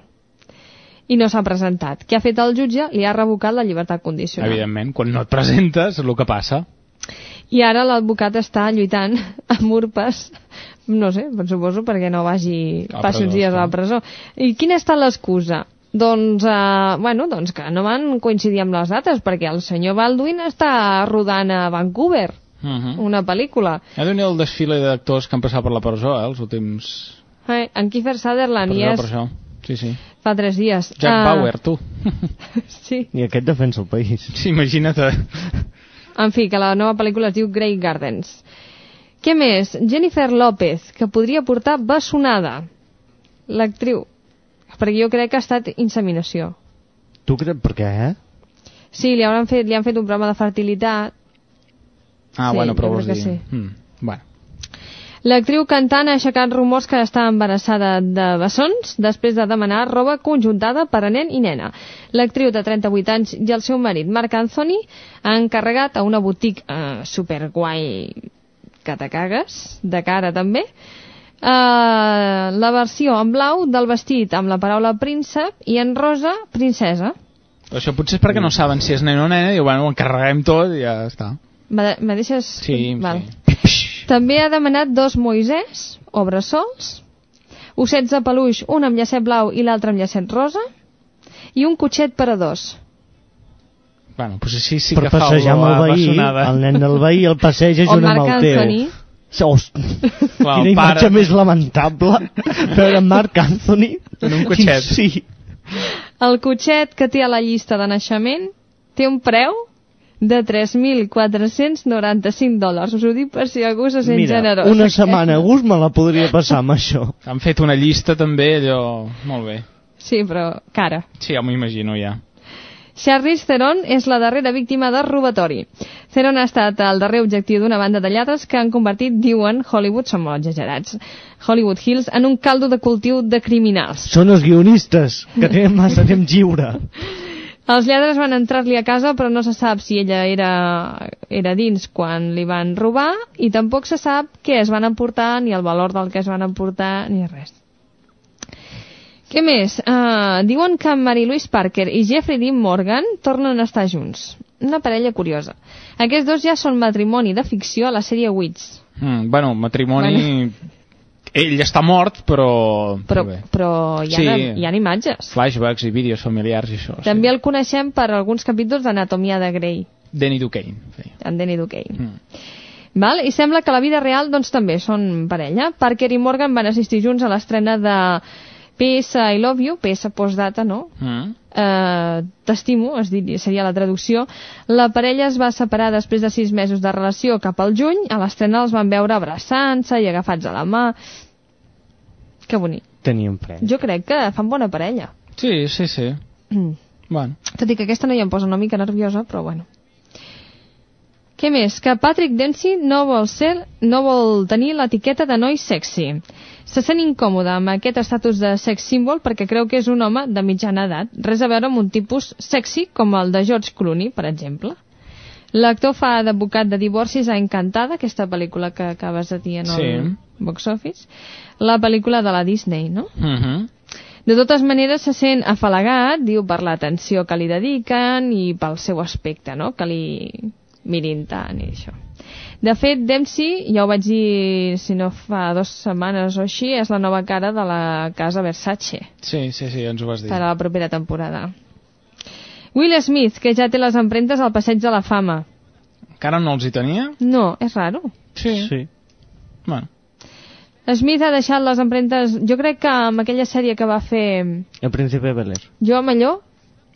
I no s'ha presentat. Què ha fet el jutge? Li ha revocat la llibertat condicional. Evidentment, quan no et presentes, és el que passa. I ara l'advocat està lluitant <laughs> amb urpes, no sé, però suposo perquè no vagi, A passi uns dies a la presó. I quina ha estat l'excusa? Doncs, eh, bueno, doncs que no van coincidir amb les dates, perquè el senyor Baldwin està rodant a Vancouver, Uh -huh. una pel·lícula. Ha de el desfile d'actors que han passat per la presó, eh, els últims... Eh, en Kiefer Sutherland Per i és... per això. Sí, sí. Fa tres dies. Jack Ah, Bauer, tu. <laughs> <laughs> Sí. I aquest defensa el país. Sí, imagina't. En fi, que la nova pel·lícula es diu Grey Gardens. Què més? Jennifer López, que podria portar bessonada. L'actriu. Perquè jo crec que ha estat inseminació. Tu creus per què, eh? Sí, li, hauran fet, li han fet un programa de fertilitat. Ah, Sí, bueno, però vols dir... sí. Mm, bueno. L'actriu cantant ha aixecat rumors que està embarassada de bessons després de demanar roba conjuntada per a nen i nena. L'actriu de 38 anys i el seu marit, Marc Anthony, han encarregat a una botiga eh, superguai que te cagues, de cara també, eh, la versió en blau del vestit amb la paraula príncep i en rosa, princesa. Però això potser és perquè no saben si és nen o nena i bueno, ho encarreguem tot i ja està. Me, me deixes... Sí, Val. També ha demanat dos Moisès, o bressols, ossets de peluix, un amb llacet blau i l'altre amb llacet rosa, i un cotxet per a dos. Bueno, doncs així sí per que fa passejar amb olor el a veí, bessonada. el nen del veí el passeja junt amb Marc el teu. Anthony. Host, Clar, quina el pare- imatge més lamentable veure en Marc Anthony En un cotxet. sí, El cotxet que té a la llista de naixement té un preu de 3.495 dòlars. Us ho dic per si algú se sent mira, generós. una eh? setmana a gust me la podria passar amb això <laughs> Han fet una llista també, allò... Molt bé. Sí, però cara. Sí, ja m'ho imagino, ja. Charlize Theron és la darrera víctima de robatori. Theron ha estat el darrer objectiu d'una banda de lladres que han convertit, diuen, Hollywood, som molt exagerats, Hollywood Hills, en un caldo de cultiu de criminals. són els guionistes que tenen massa temps lliure <laughs> Els lladres van entrar-li a casa, però no se sap si ella era, era dins quan li van robar, i tampoc se sap què es van emportar, ni el valor del que es van emportar, ni res. Què més? Uh, diuen que Mary Louise Parker i Jeffrey Dean Morgan tornen a estar junts. Una parella curiosa. Aquests dos ja són matrimoni de ficció a la sèrie Wits. Mm, bueno, matrimoni... Ell està mort, però... Però, bé. però hi, ha, Sí. hi ha imatges. Flashbacks i vídeos familiars i això. També el coneixem per alguns capítols d'Anatomia de Grey, Sí. Danny Duquesne. Sí. en Danny Duquesne. Mm. Val? I sembla que la vida real doncs, també són parella. Parker i Morgan van assistir junts a l'estrena de PS I Love You, PS postdata, no? Mm. Eh, T'estimo, seria la traducció. La parella es va separar després de sis mesos de relació cap al juny. A l'estrena els van veure abraçant-se i agafats a la mà. Que bonic. tenien fred Jo crec que fan bona parella. Sí, sí, sí. Mm. Bueno. Tot i que aquesta noia em posa una mica nerviosa, però bueno. Què més? Que Patrick Dempsey no vol ser, no vol tenir l'etiqueta de noi sexy. Se sent incòmode amb aquest estatus de sex symbol perquè creu que és un home de mitjana edat, res a veure amb un tipus sexy com el de George Clooney, per exemple. L'actor fa d'advocat de divorcis a Encantada, aquesta pel·lícula que acabes de dir en el Sí. box office, la pel·lícula de la Disney, no? Mm -hmm. De totes maneres se sent afalagat, diu, per l'atenció que li dediquen i pel seu aspecte, no?, que li mirin tant i això. De fet, Dempsey, ja ho vaig dir, si no fa dues setmanes o així, és la nova cara de la casa Versace Sí, sí, sí, ens ho vas dir. per a la propera temporada. Will Smith, que ja té les empremtes al passeig de la fama. Encara no els hi tenia? No, és raro. Sí. sí. Bueno. Smith ha deixat les empremtes... Jo crec que amb aquella sèrie que va fer el príncipe Bel-Air Jo amb allò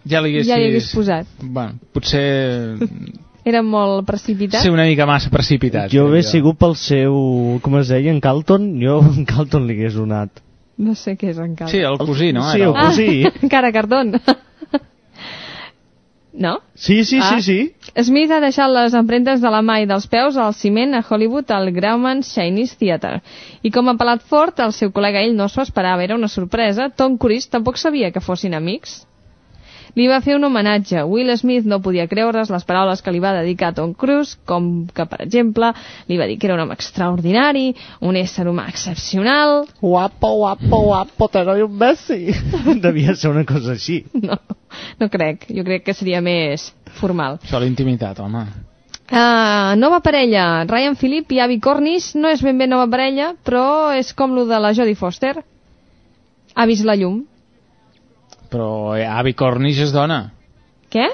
Ja li haguessis... ja hi hagués posat. Bueno, potser... <laughs> Era molt precipitat. ser una mica massa precipitat. jo hauria sigut pel seu com es deia, en Carlton jo en Carlton li hagués donat No sé què és encara. Sí, el cosí, no? Sí, el cosí. Ah, <laughs> encara cartón. No? sí, sí, Ah. sí, sí Smith ha deixat les empremtes de la mà i dels peus al ciment a Hollywood al Grauman Chinese Theatre. I com a pelat fort, el seu col·lega ell no s'ho esperava, era una sorpresa. Tom Cruise tampoc sabia que fossin amics. Li va fer un homenatge. Will Smith no podia creure's les paraules que li va dedicar a Tom Cruise, com que, per exemple, li va dir que era un home extraordinari, un ésser humà excepcional... guapo, guapo, guapo, te doy un Messi <laughs> devia ser una cosa així <laughs> No, no crec. Jo crec que seria més formal. Això, l'intimitat, home. Uh, nova parella, Ryan Phillip i Abby Cornish no és ben bé nova parella, però és com lo de la Jodie Foster. Ha vist la llum. Però eh, Avi Cornish és dona. Què?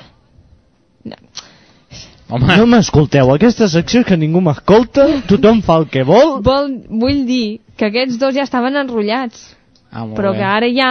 Home, no m'escolteu, aquesta secció que ningú m'escolta tothom fa el que vol Vol, vull dir que aquests dos ja estaven enrotllats. Ah, però bé. que ara ja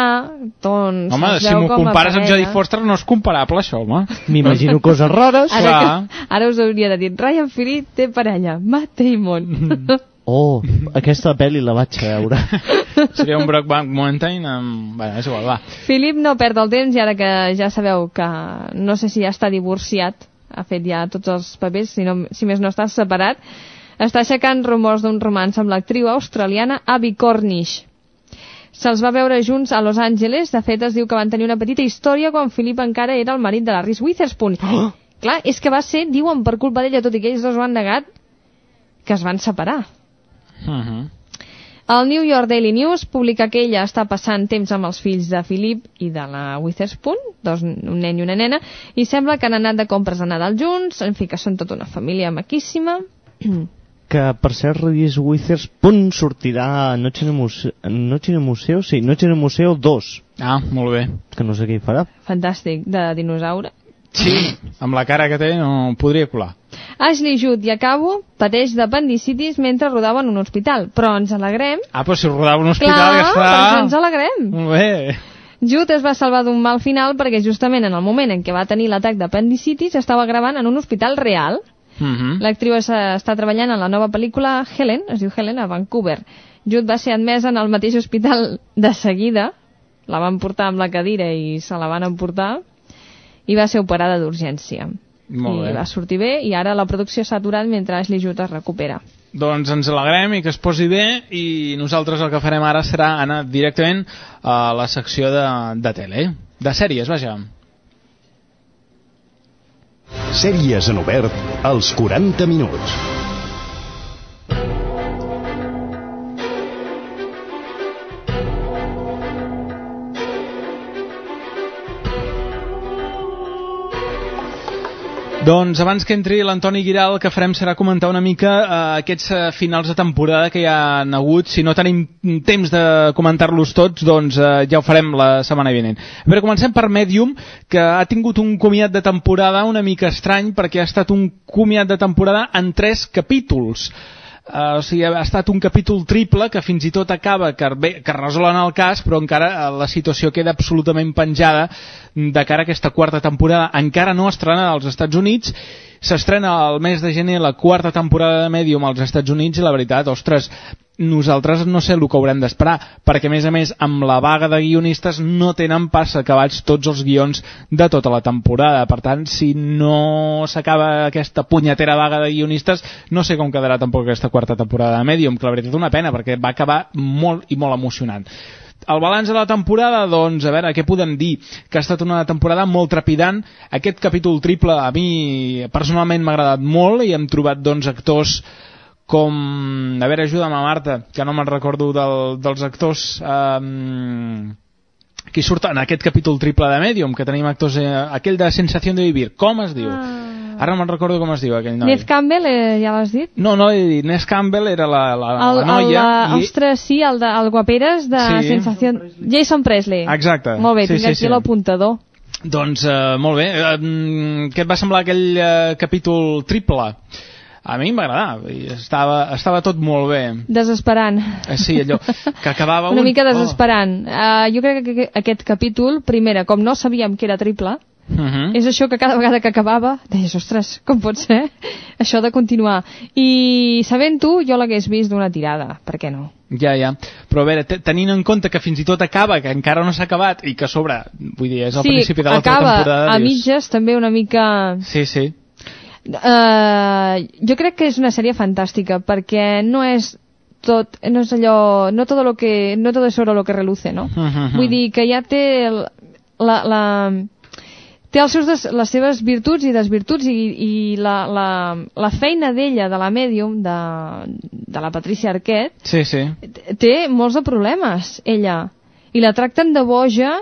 doncs, Home, si m'ho compares amb. Jodie Foster no és comparable, això, home. M'imagino coses rares. Ara, que, ara us hauria de dir Ryan Phillippe té parella, Matt Damon Oh, aquesta pel·li la vaig veure. <laughs> Seria un Brockback Mountain amb... Bueno, és igual, va. Philip no perd el temps i ara que ja sabeu que no sé si ja està divorciat, ha fet ja tots els papers, si, no, si més no està separat, està aixecant rumors d'un romanç amb l'actriu australiana Abby Cornish. Se'ls va veure junts a Los Angeles, de fet es diu que van tenir una petita història quan Philip encara era el marit de la Reese Witherspoon. Oh! <gasps> Clar, és que va ser, diuen, per culpa d'ella, tot i que ells dos ho han negat, que es van separar. Uh -huh. El New York Daily News publica que ella està passant temps amb els fills de Philip i de la Witherspoon, dos, un nen i una nena, i sembla que han anat de compres a Nadal junts, en fi, que són tota una família maquíssima. <clears throat> Que, per cert, Reese Witherspoon sortirà a Noche en el Museo... Noche en el Museo? Sí, Noche en el Museo 2. Ah, molt bé. Que no sé què hi farà. Fantàstic, de dinosaure. Sí, amb la cara que té no podria colar. Ashley Judd, i acabo, pateix d'apendicitis mentre rodava en un hospital, però ens alegrem. Ah, però si rodava un hospital Clar, ja està... per això ens alegrem. Molt bé. Judd es va salvar d'un mal final perquè justament en el moment en què va tenir l'atac d'apendicitis estava gravant en un hospital real. Uh -huh. L'actriu es- està treballant en la nova pel·lícula Helen, es diu Helen, a Vancouver. Judd va ser admesa en el mateix hospital de seguida, la van portar amb la cadira i se la van emportar, i va ser operada d'urgència. Molt I bé. va sortir bé, i ara la producció s'ha aturat mentre Ashley Judd es recupera. Doncs ens alegrem i que es posi bé i nosaltres el que farem ara serà anar directament a la secció de, de tele, de sèries, vaja. Sèries en obert als 40 minuts. Doncs abans que entri l'Antoni Giral, el que farem serà comentar una mica eh, aquests eh, finals de temporada que hi ha hagut. Si no tenim temps de comentar-los tots, doncs eh, ja ho farem la setmana vinent. Veure, comencem per Medium, que ha tingut un comiat de temporada una mica estrany, perquè ha estat un comiat de temporada en tres capítols. Uh, o sigui, ha estat un capítol triple que fins i tot acaba que, que resolen el cas però encara eh, la situació queda absolutament penjada de cara a aquesta quarta temporada. Encara no estrena als Estats Units. S'estrena al mes de gener la quarta temporada de Medium als Estats Units i la veritat, ostres, nosaltres no sé el que haurem d'esperar, perquè a més a més amb la vaga de guionistes no tenen pas acabats tots els guions de tota la temporada, per tant si no s'acaba aquesta punyetera vaga de guionistes no sé com quedarà tampoc aquesta quarta temporada de Medium, que la veritat una pena perquè va acabar molt i molt emocionant el balanç de la temporada, doncs, a veure, què podem dir? Que ha estat una temporada molt trepidant. Aquest capítol triple a mi personalment m'ha agradat molt i hem trobat, doncs, actors com... A veure, ajuda'm a Marta, que no me'n recordo del, dels actors... Um, qui surt en aquest capítol triple de Medium, que tenim actors... Eh, aquell de Sensació de Vivir, com es diu? Ara no me'n recordo com es diu aquell noi. Neve Campbell, eh, ja l'has dit? No, no he dit. Ness Campbell era la, la, El, la noia. el, i... Ostres, sí, el, de, el guaperes de Sí. Sensació... Jason Presley. Exacte. Molt bé, Sí, tinc sí, aquí sí. l'apuntador. Doncs uh, molt bé. Mm, què et va semblar aquell uh, capítol triple? A mi m'agradava, i estava, estava tot molt bé. Desesperant. Eh, sí, allò que acabava <laughs> Una un... mica desesperant. Uh, jo crec que aquest capítol, primera, com no sabíem que era triple, Uh -huh. és això que cada vegada que acabava deies, ostres, com pot ser això de continuar i sabent-ho jo l'hagués vist d'una tirada, per què no? Ja, ja. Però a veure, te- tenint en compte que fins i tot acaba, que encara no s'ha acabat, i que a sobre, vull dir, és el sí, principi de l'altra acaba temporada... a dius, mitges també una mica Sí, sí. Uh, jo crec que és una sèrie fantàstica perquè no és tot, no és allò, no todo lo que, no todo es oro lo que reluce, no? Mhm. Vull dir que ja té el, la, la, té els seus des, les seves virtuts i desvirtuts i, i la, la, la feina d'ella, de la mèdium, de, de la Patricia Arquette, Sí, sí. té molts de problemes, ella. I la tracten de boja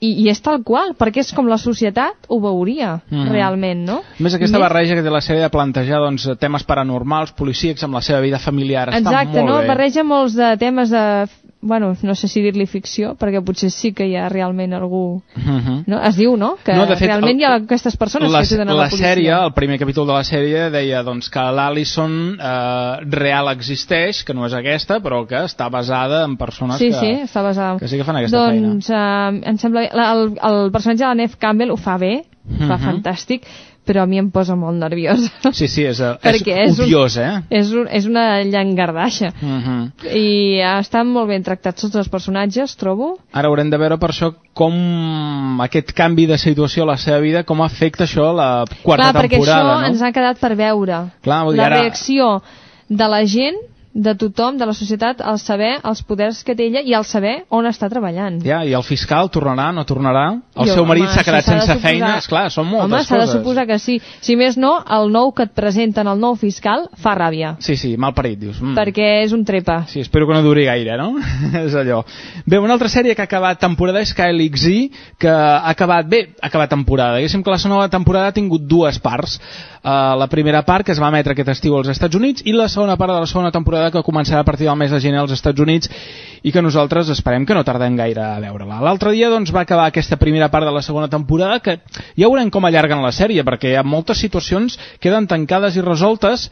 i, i és tal qual, perquè és com la societat ho veuria, Mhm. realment, no? A més, aquesta Més- barreja que té la sèrie de plantejar doncs, temes paranormals, policíacs, amb la seva vida familiar, està Exacte, molt no? bé. Barreja molts de temes de bueno, no sé si dir-li ficció, perquè potser sí que hi ha realment algú... Mhm. No? Es diu, no? Que No, de fet, realment el- hi ha aquestes persones la, que ajuden a la, la policia. sèrie, el primer capítol de la sèrie deia doncs, que l'Alison eh, real existeix, que no és aquesta, però que està basada en persones Sí, que, sí, està basada... que sí que fan aquesta feina. doncs, eh, em sembla. La- El, el personatge de la Neve Campbell ho fa bé, ho fa Mhm. fantàstic, però a mi em posa molt nerviosa. Sí, sí, és, és Perquè és un- odiós, eh? És, un, és una llangardaix. Mhm. I estan molt ben tractats tots els personatges, trobo. Ara haurem de veure per això com aquest canvi de situació a la seva vida, com afecta això la quarta Clar, perquè temporada, això no? ens ha quedat per veure. Clar, vull dir, la ara- reacció de la gent, de tothom, de la societat, al saber els poders que té ella i al saber on està treballant. Ja, i el fiscal tornarà, no tornarà? El Jo, seu marit home, s'ha quedat sense suposar- feina? Esclar, són moltes Home, s'ha de coses. suposar que sí. Si més no, el nou que et presenten, el nou fiscal, fa ràbia. Sí, sí, mal parit, dius. Mm. Perquè és un trepa. Sí, espero que no duri gaire, no? <laughs> és allò. Bé, una altra sèrie que ha acabat temporada és Kyle XZ, que ha acabat, bé, ha acabat temporada. Diguéssim que la nova temporada ha tingut dues parts. Uh, la primera part, que es va emetre aquest estiu als Estats Units, i la segona part de la segona temporada, que començarà a partir del mes de gener als Estats Units, i que nosaltres esperem que no tardem gaire a veure-la. L'altre dia doncs, va acabar aquesta primera part de la segona temporada, que ja veurem com allarguen la sèrie, perquè hi ha moltes situacions queden tancades i resoltes,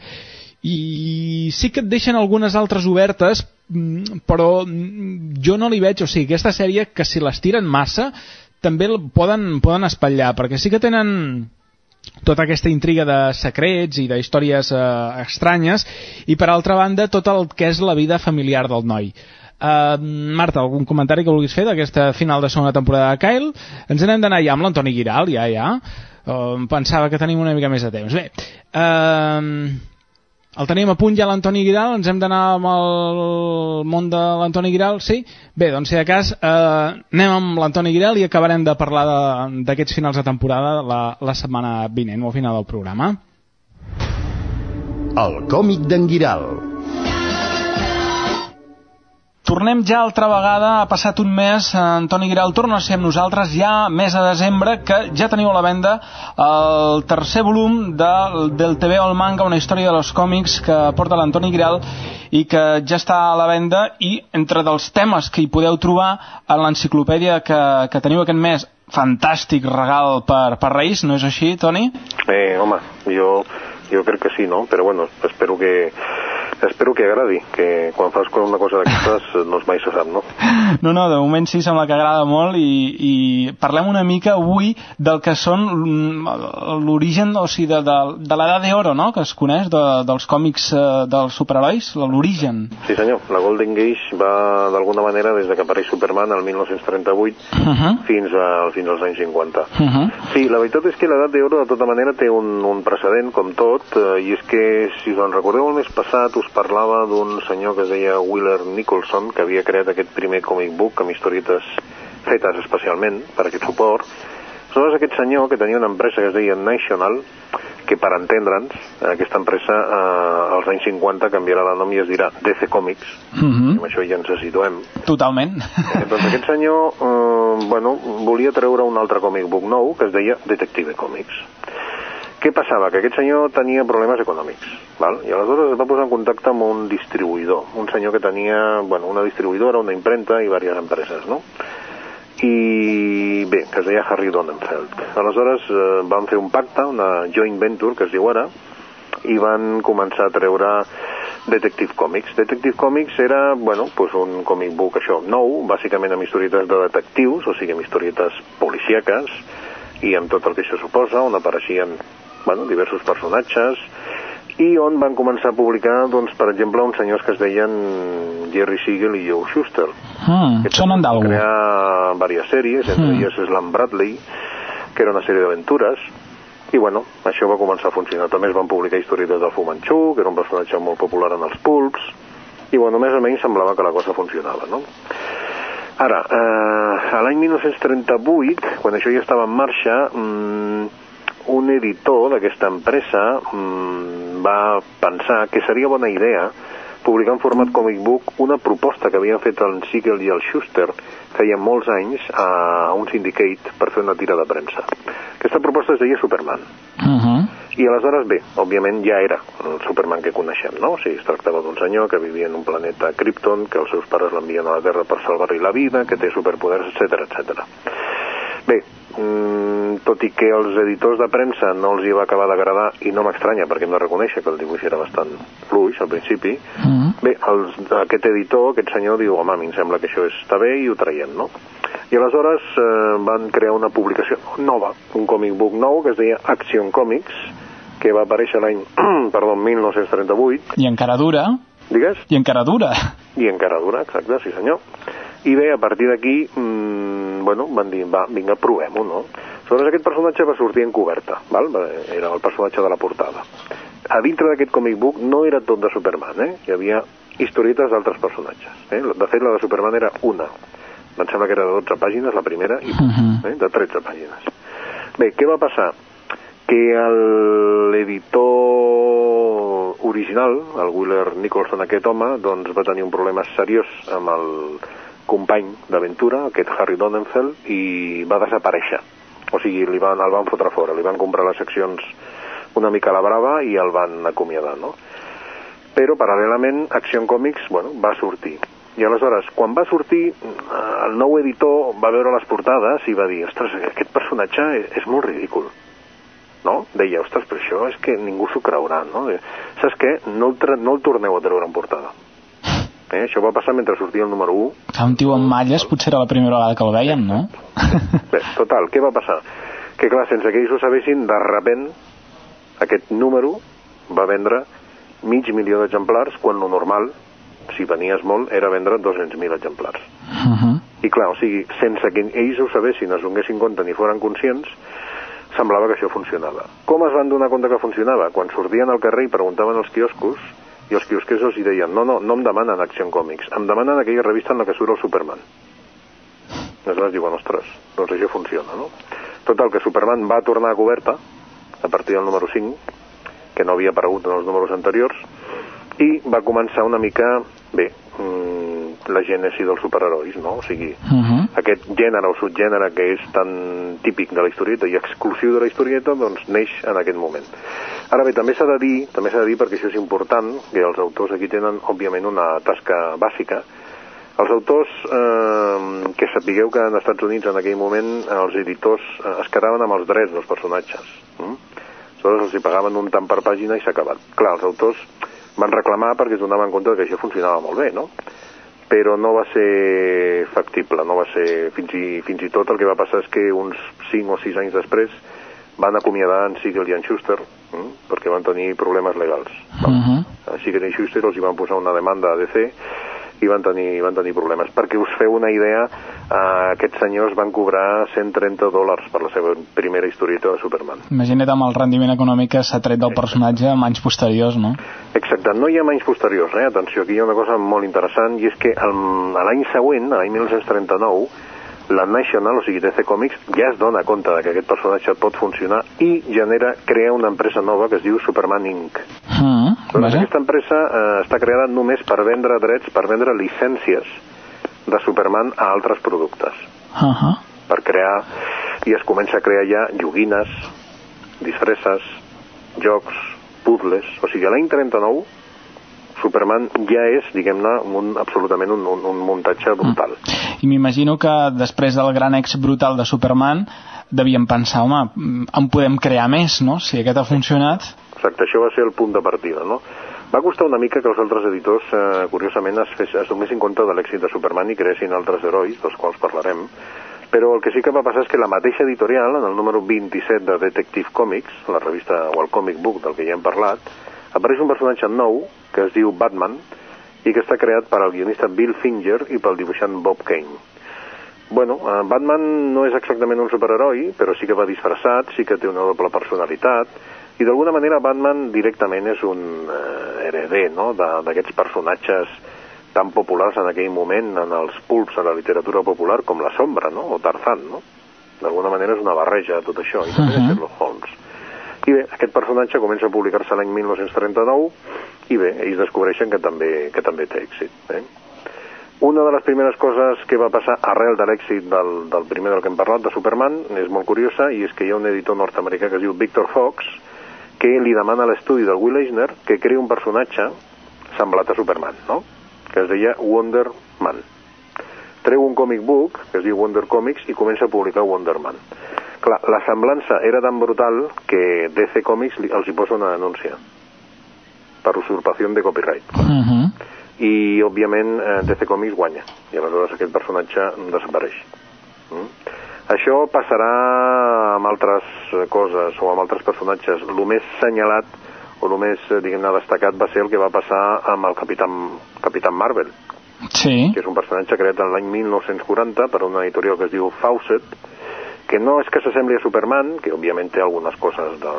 i sí que et deixen algunes altres obertes mm, però mm, jo no li veig o sigui, aquesta sèrie que si les tiren massa també poden, poden espatllar perquè sí que tenen tota aquesta intriga de secrets i d'històries eh, estranyes i per altra banda tot el que és la vida familiar del noi Uh, Marta, algun comentari que vulguis fer d'aquesta final de segona temporada de Kyle? Ens n'hem d'anar ja amb l'Antoni Giral, ja, ja. Uh, pensava que tenim una mica més de temps. Bé, uh, el tenim a punt ja l'Antoni Giral, ens hem d'anar amb el món de l'Antoni Giral, sí? Bé, doncs si de cas eh, anem amb l'Antoni Giral i acabarem de parlar d'aquests finals de temporada la, la setmana vinent o al final del programa. El còmic d'en Guiral. Tornem ja altra vegada, ha passat un mes, Antoni Giral torna a ser amb nosaltres ja mes de desembre, que ja teniu a la venda el tercer volum de, del TV al manga, una història de los còmics que porta l'Antoni Giral i que ja està a la venda i entre dels temes que hi podeu trobar a l'enciclopèdia que, que teniu aquest mes, fantàstic regal per, per Reis, no és així, Toni? Eh, home, jo, jo crec que sí, no? Però bueno, espero que, espero que agradi, que quan fas una cosa d'aquestes <laughs> no és mai se sap, no? No, no, de moment sí, sembla que agrada molt i, i parlem una mica avui del que són l'origen, o sigui, de, de, de l'edat d'oro, no?, que es coneix, de, dels còmics eh, dels superherois, l'origen. Sí senyor, la Golden Gage va d'alguna manera des de que apareix Superman el 1938 Uh -huh. fins, a, fins als anys 50. Uh -huh. Sí, la veritat és que l'edat d'oro de tota manera té un, un precedent com tot eh, i és que si us en recordeu el mes passat us parlava d'un senyor que es deia Wheeler Nicholson que havia creat aquest primer comic book amb historietes fetes especialment per aquest suport Aleshores aquest senyor que tenia una empresa que es deia National que per entendre'ns aquesta empresa eh, als anys 50 canviarà de nom i es dirà DC Comics i -huh. amb això ja ens situem Totalment. Eh, doncs <laughs> aquest senyor eh, bueno, volia treure un altre còmic book nou que es deia Detective Comics. Què passava? Que aquest senyor tenia problemes econòmics, val? i aleshores es va posar en contacte amb un distribuïdor, un senyor que tenia bueno, una distribuïdora, una impremta i diverses empreses, no? I bé, que es deia Harry Donenfeld. Aleshores eh, van fer un pacte, una joint venture, que es diu ara, i van començar a treure Detective Comics. Detective Comics era, bueno, pues un comic book això nou, bàsicament amb historietes de detectius, o sigui, amb historietes policíaques, i amb tot el que això suposa, on apareixien bueno, diversos personatges, i on van començar a publicar, doncs, per exemple, uns senyors que es deien Jerry Siegel i Joe Schuster. Mm, sonen d'algú. crear diverses sèries, entre Mm. elles Slam Bradley, que era una sèrie d'aventures, i bueno, això va començar a funcionar. També es van publicar historietes del Fu Manchu, que era un personatge molt popular en els pulps, i bueno, més o menys semblava que la cosa funcionava, no? Ara, eh, a l'any 1938, quan això ja estava en marxa, mm, un editor d'aquesta empresa mm, va pensar que seria bona idea publicar en format comic book una proposta que havien fet el Siegel i el Schuster feia molts anys a un syndicate per fer una tira de premsa. Aquesta proposta es deia Superman. Uh -huh. I aleshores, bé, òbviament ja era el Superman que coneixem, no? O sigui, es tractava d'un senyor que vivia en un planeta Krypton, que els seus pares l'envien a la Terra per salvar-li la vida, que té superpoders, etc etc. Bé, mm, tot i que els editors de premsa no els hi va acabar d'agradar, i no m'estranya perquè hem de reconèixer que el dibuix era bastant fluix al principi, Mm. bé, els, aquest editor, aquest senyor, diu, home, a mi em sembla que això està bé i ho traiem, no? I aleshores eh, van crear una publicació nova, un còmic book nou que es deia Action Comics, que va aparèixer l'any, <clears throat> perdó, 1938, I encara dura. digues? I encara dura. I encara dura, exacte, sí senyor. I bé, a partir d'aquí, mm, bueno, van dir, va, vinga, provem-ho, no? Aleshores, aquest personatge va sortir en coberta, val? Va- era el personatge de la portada. A dintre d'aquest comic book no era tot de Superman, eh? Hi havia historietes d'altres personatges. Eh? De fet, la de Superman era una. Em sembla que era de 12 pàgines, la primera, i Mhm. eh? de 13 pàgines. Bé, què va passar? Que l'editor original, el Wheeler Nicholson, aquest home, doncs va tenir un problema seriós amb el company d'aventura, aquest Harry Donenfeld, i va desaparèixer. O sigui, li van, el van fotre fora, li van comprar les seccions una mica a la brava i el van acomiadar, no? Però, paral·lelament, Action Comics, bueno, va sortir. I aleshores, quan va sortir, el nou editor va veure les portades i va dir, ostres, aquest personatge és, és molt ridícul. No? Deia, ostres, però això és que ningú s'ho creurà, no? Saps què? No el, no el torneu a treure en portada. Eh? Això va passar mentre sortia el número 1 Clar, un tio amb malles potser era la primera vegada que el veien, no? <laughs> Bé, total, què va passar? Que clar, sense que ells ho sabessin, de repent, aquest número va vendre mig milió d'exemplars, quan lo normal, si venies molt, era vendre 200.000 exemplars. Uh -huh. I clar, o sigui, sense que ells ho sabessin, es donguessin compte ni foren conscients, semblava que això funcionava. Com es van donar compte que funcionava? Quan sortien al carrer i preguntaven als quioscos, i els quiosquers els hi deien, no, no, no em demanen Action Comics, em demanen aquella revista en la que surt el Superman. Aleshores diuen, ostres, doncs això funciona, no? Total, que Superman va tornar a coberta, a partir del número 5, que no havia aparegut en els números anteriors, i va començar una mica, bé, mm, la gènesi dels superherois, no? O sigui, Uh -huh. aquest gènere o subgènere que és tan típic de la historieta i exclusiu de la historieta, doncs neix en aquest moment. Ara bé, també s'ha de dir, també s'ha de dir perquè això és important, que els autors aquí tenen, òbviament, una tasca bàsica. Els autors, eh, que sapigueu que en Estats Units en aquell moment els editors eh, es quedaven amb els drets dels personatges. Mm? Aleshores els hi pagaven un tant per pàgina i s'ha acabat. Clar, els autors van reclamar perquè es donaven compte que això funcionava molt bé, no? Però no va ser factible, no va ser fins i, fins i tot el que va passar és que uns 5 o 6 anys després van acomiadar en Siegel i en Schuster hm? perquè van tenir problemes legals. Uh -huh. A Siegel i Schuster els hi van posar una demanda a DC i van tenir, van tenir problemes. Perquè us feu una idea, eh, aquests senyors van cobrar 130 dòlars per la seva primera historieta de Superman. Imagina't amb el rendiment econòmic que s'ha tret del personatge en anys posteriors, no? Exacte, no hi ha anys posteriors, eh? atenció, aquí hi ha una cosa molt interessant i és que l'any següent, l'any 1939, la National, o sigui DC Comics, ja es dona compte de que aquest personatge pot funcionar i genera, crea una empresa nova que es diu Superman Inc. Doncs Vaja. aquesta empresa eh, està creada només per vendre drets, per vendre llicències de Superman a altres productes. Uh -huh. Per crear, i es comença a crear ja joguines, disfresses, jocs, puzzles... O sigui, l'any 39, Superman ja és, diguem-ne, un, absolutament un, un, un muntatge brutal. I m'imagino que després del gran èxit brutal de Superman devien pensar, home, mm, en podem crear més, no? Si aquest ha funcionat... Exacte, això va ser el punt de partida, no? Va costar una mica que els altres editors, eh, curiosament, es, fes, es donessin compte de l'èxit de Superman i creessin altres herois, dels quals parlarem, però el que sí que va passar és que la mateixa editorial, en el número 27 de Detective Comics, la revista o el comic book del que ja hem parlat, apareix un personatge nou que es diu Batman i que està creat per al guionista Bill Finger i pel dibuixant Bob Kane. Bueno, eh, Batman no és exactament un superheroi, però sí que va disfressat, sí que té una doble personalitat, i d'alguna manera Batman directament és un eh, hereder no? d'aquests personatges tan populars en aquell moment en els pulps de la literatura popular com la Sombra, no? o Tarzan, no? D'alguna manera és una barreja de tot això, i també de Mhm. Sherlock Holmes. I bé, aquest personatge comença a publicar-se l'any 1939 i bé, ells descobreixen que també, que també té èxit. Eh? Una de les primeres coses que va passar arrel de l'èxit del, del primer del que hem parlat, de Superman, és molt curiosa, i és que hi ha un editor nord-americà que es diu Victor Fox, que li demana a l'estudi del Will Eisner que creï un personatge semblat a Superman, no? que es deia Wonder Man. Treu un còmic book, que es diu Wonder Comics, i comença a publicar Wonder Man. Clar, la semblança era tan brutal que DC Comics els hi posa una denúncia per usurpació de copyright. Uh -huh. I, òbviament, eh, DC Comics guanya. I aleshores aquest personatge desapareix. Mm? Això passarà amb altres coses o amb altres personatges. El més senyalat o el més, eh, diguem-ne, destacat va ser el que va passar amb el Capitán, Capitán Marvel, Sí. que és un personatge creat en l'any 1940 per una editorial que es diu Fawcett, que no és que s'assembli a Superman, que òbviament té algunes coses de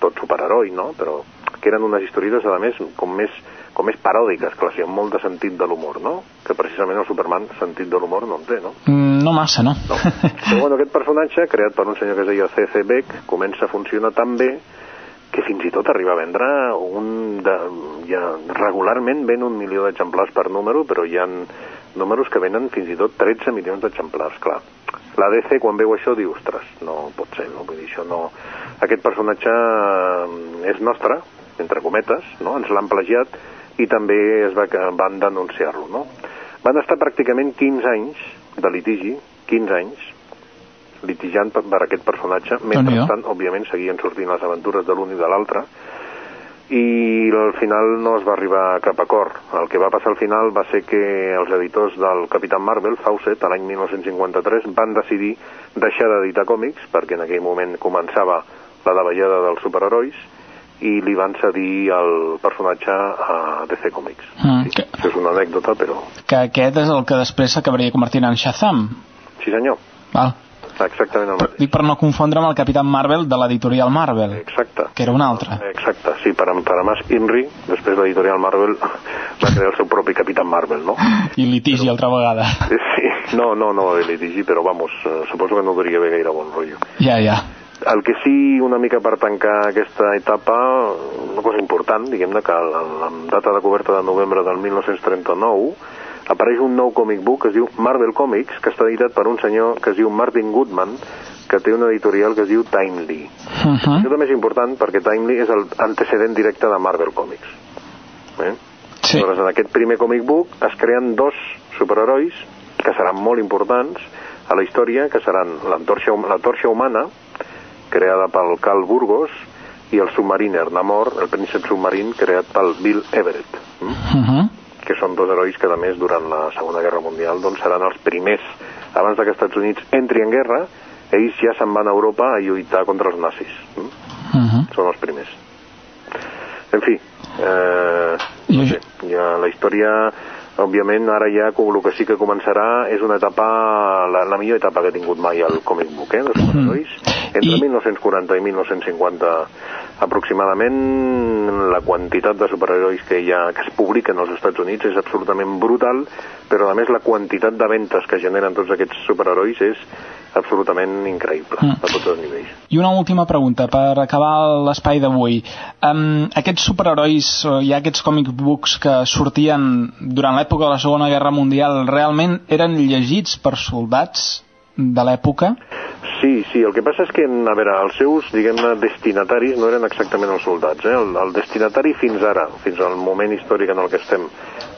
tot superheroi, no? però que eren unes historietes, a més, com més, com més paròdiques, clar, sí, amb molt de sentit de l'humor, no? Que precisament el Superman sentit de l'humor no en té, no? Mm, no massa, no? no. Però bueno, aquest personatge, creat per un senyor que es deia C.C. Beck, comença a funcionar tan bé que fins i tot arriba a vendre un de, ja regularment ven un milió d'exemplars per número, però hi ha números que venen fins i tot 13 milions d'exemplars, clar. La DC quan veu això diu, ostres, no pot ser, no? Vull dir, això no... Aquest personatge eh, és nostre, entre cometes, no? Ens l'han plagiat i també es va, van denunciar-lo, no? Van estar pràcticament 15 anys de litigi, 15 anys, litigiant per, per aquest personatge, mentrestant, òbviament, seguien sortint les aventures de l'un i de l'altre, i al final no es va arribar a cap acord. El que va passar al final va ser que els editors del Capitán Marvel, Fawcett, l'any 1953, van decidir deixar d'editar còmics, perquè en aquell moment començava la davallada dels superherois, i li van cedir el personatge a DC Comics. Mm, que, Això és una anècdota, però... que aquest és el que després s'acabaria convertint en Shazam. Sí, senyor. Val. Exactament el mateix. Dic per no confondre amb el Capitán Marvel de l'editorial Marvel, Exacte. que era un altre. Exacte, sí, per, per a Mas Inri, després l'editorial Marvel va crear el seu propi Capitán Marvel, no? <laughs> I litigi altra vegada. Sí, no, no, no, el litigi, però vamos, eh, suposo que no duria haver gaire bon rotllo. Ja, ja. El que sí, una mica per tancar aquesta etapa, una cosa important, diguem-ne que la, la data de coberta de novembre del 1939 apareix un nou còmic book que es diu Marvel Comics, que està editat per un senyor que es diu Martin Goodman, que té una editorial que es diu Timely. Uh -huh. Això també és important perquè Timely és el antecedent directe de Marvel Comics. Eh? Sí. Aleshores, en aquest primer còmic book es creen dos superherois que seran molt importants a la història, que seran l'antorxa la torxa humana, creada pel Carl Burgos, i el submariner Namor, el príncep submarín, creat pel Bill Everett, Uh -huh. que són dos herois que, a més, durant la Segona Guerra Mundial doncs, seran els primers, abans que els Estats Units entri en guerra, ells ja se'n van a Europa a lluitar contra els nazis. Mm? Uh -huh. Són els primers. En fi, eh, no sé, ja la història, òbviament, ara ja el que sí que començarà és una etapa, la, la millor etapa que ha tingut mai el comic book, eh, de superherois. Entre 1940 i 1950 aproximadament la quantitat de superherois que, hi ha, que es publiquen als Estats Units és absolutament brutal, però a més la quantitat de ventes que generen tots aquests superherois és absolutament increïble, Mm. a tots els nivells. I una última pregunta per acabar l'espai d'avui. Um, aquests superherois, o hi ha aquests comic books que sortien durant l'època de la Segona Guerra Mundial, realment eren llegits per soldats de l'època? Sí, sí, el que passa és que, a veure, els seus, diguem-ne, destinataris no eren exactament els soldats, eh? El, el destinatari fins ara, fins al moment històric en el que estem,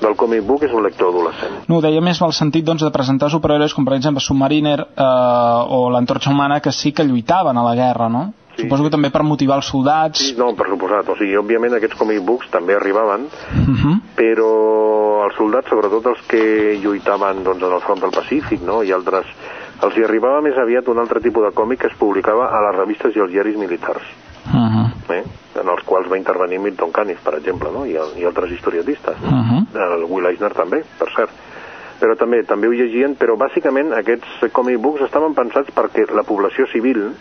del comic book és un lector adolescent. No, ho deia més el sentit doncs, de presentar superherois com per exemple Submariner eh, o l'Antorxa Humana que sí que lluitaven a la guerra, no? Sí. Suposo que també per motivar els soldats. Sí, no, per suposat, o sigui, òbviament aquests comic books també arribaven, Uh -huh. però els soldats, sobretot els que lluitaven doncs, en el front del Pacífic, no?, i altres, els hi arribava més aviat un altre tipus de còmic que es publicava a les revistes i als diaris militars, Uh -huh. eh? en els quals va intervenir Milton Caniff, per exemple, no?, i, i altres historiatistes. No? Uh -huh. el Will Eisner també, per cert. Però també també ho llegien, però bàsicament aquests comic books estaven pensats perquè la població civil,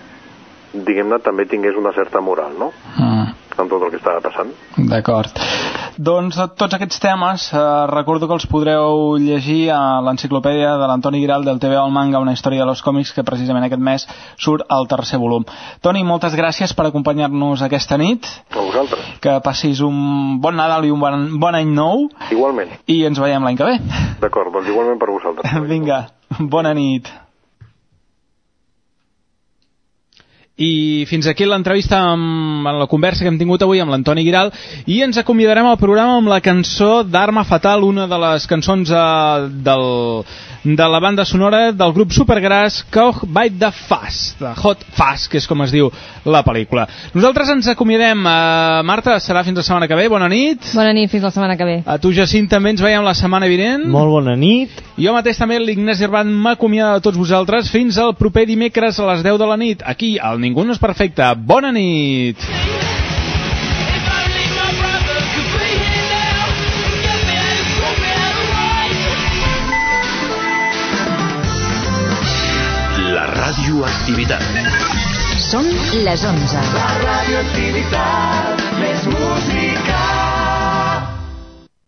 diguem-ne, també tingués una certa moral, no?, Uh amb tot el que estava passant. D'acord. Doncs eh, tots aquests temes eh, recordo que els podreu llegir a l'enciclopèdia de l'Antoni Giral del TV al Manga, una història de los còmics que precisament aquest mes surt al tercer volum. Toni, moltes gràcies per acompanyar-nos aquesta nit. A vosaltres. Que passis un bon Nadal i un bon, bon any nou Igualment. i ens veiem l'any que ve. D'acord, doncs igualment per vosaltres. <laughs> Vinga, bona nit. I fins aquí l'entrevista amb, la conversa que hem tingut avui amb l'Antoni Giral i ens acomiadarem al programa amb la cançó d'Arma Fatal, una de les cançons eh, del, de la banda sonora del grup Supergrass Koch Bite the Fast, de Hot Fast, que és com es diu la pel·lícula. Nosaltres ens acomiadem. Uh, Marta, serà fins la setmana que ve. Bona nit. Bona nit, fins la setmana que ve. A tu, Jacint, també ens veiem la setmana vinent. Molt bona nit. Jo mateix també, l'Ignasi Herbat, m'acomiada de tots vosaltres fins al proper dimecres a les 10 de la nit, aquí, al Ningú no és perfecte. Bona nit! La radioactivitat. Són les 11. La radioactivitat més musical.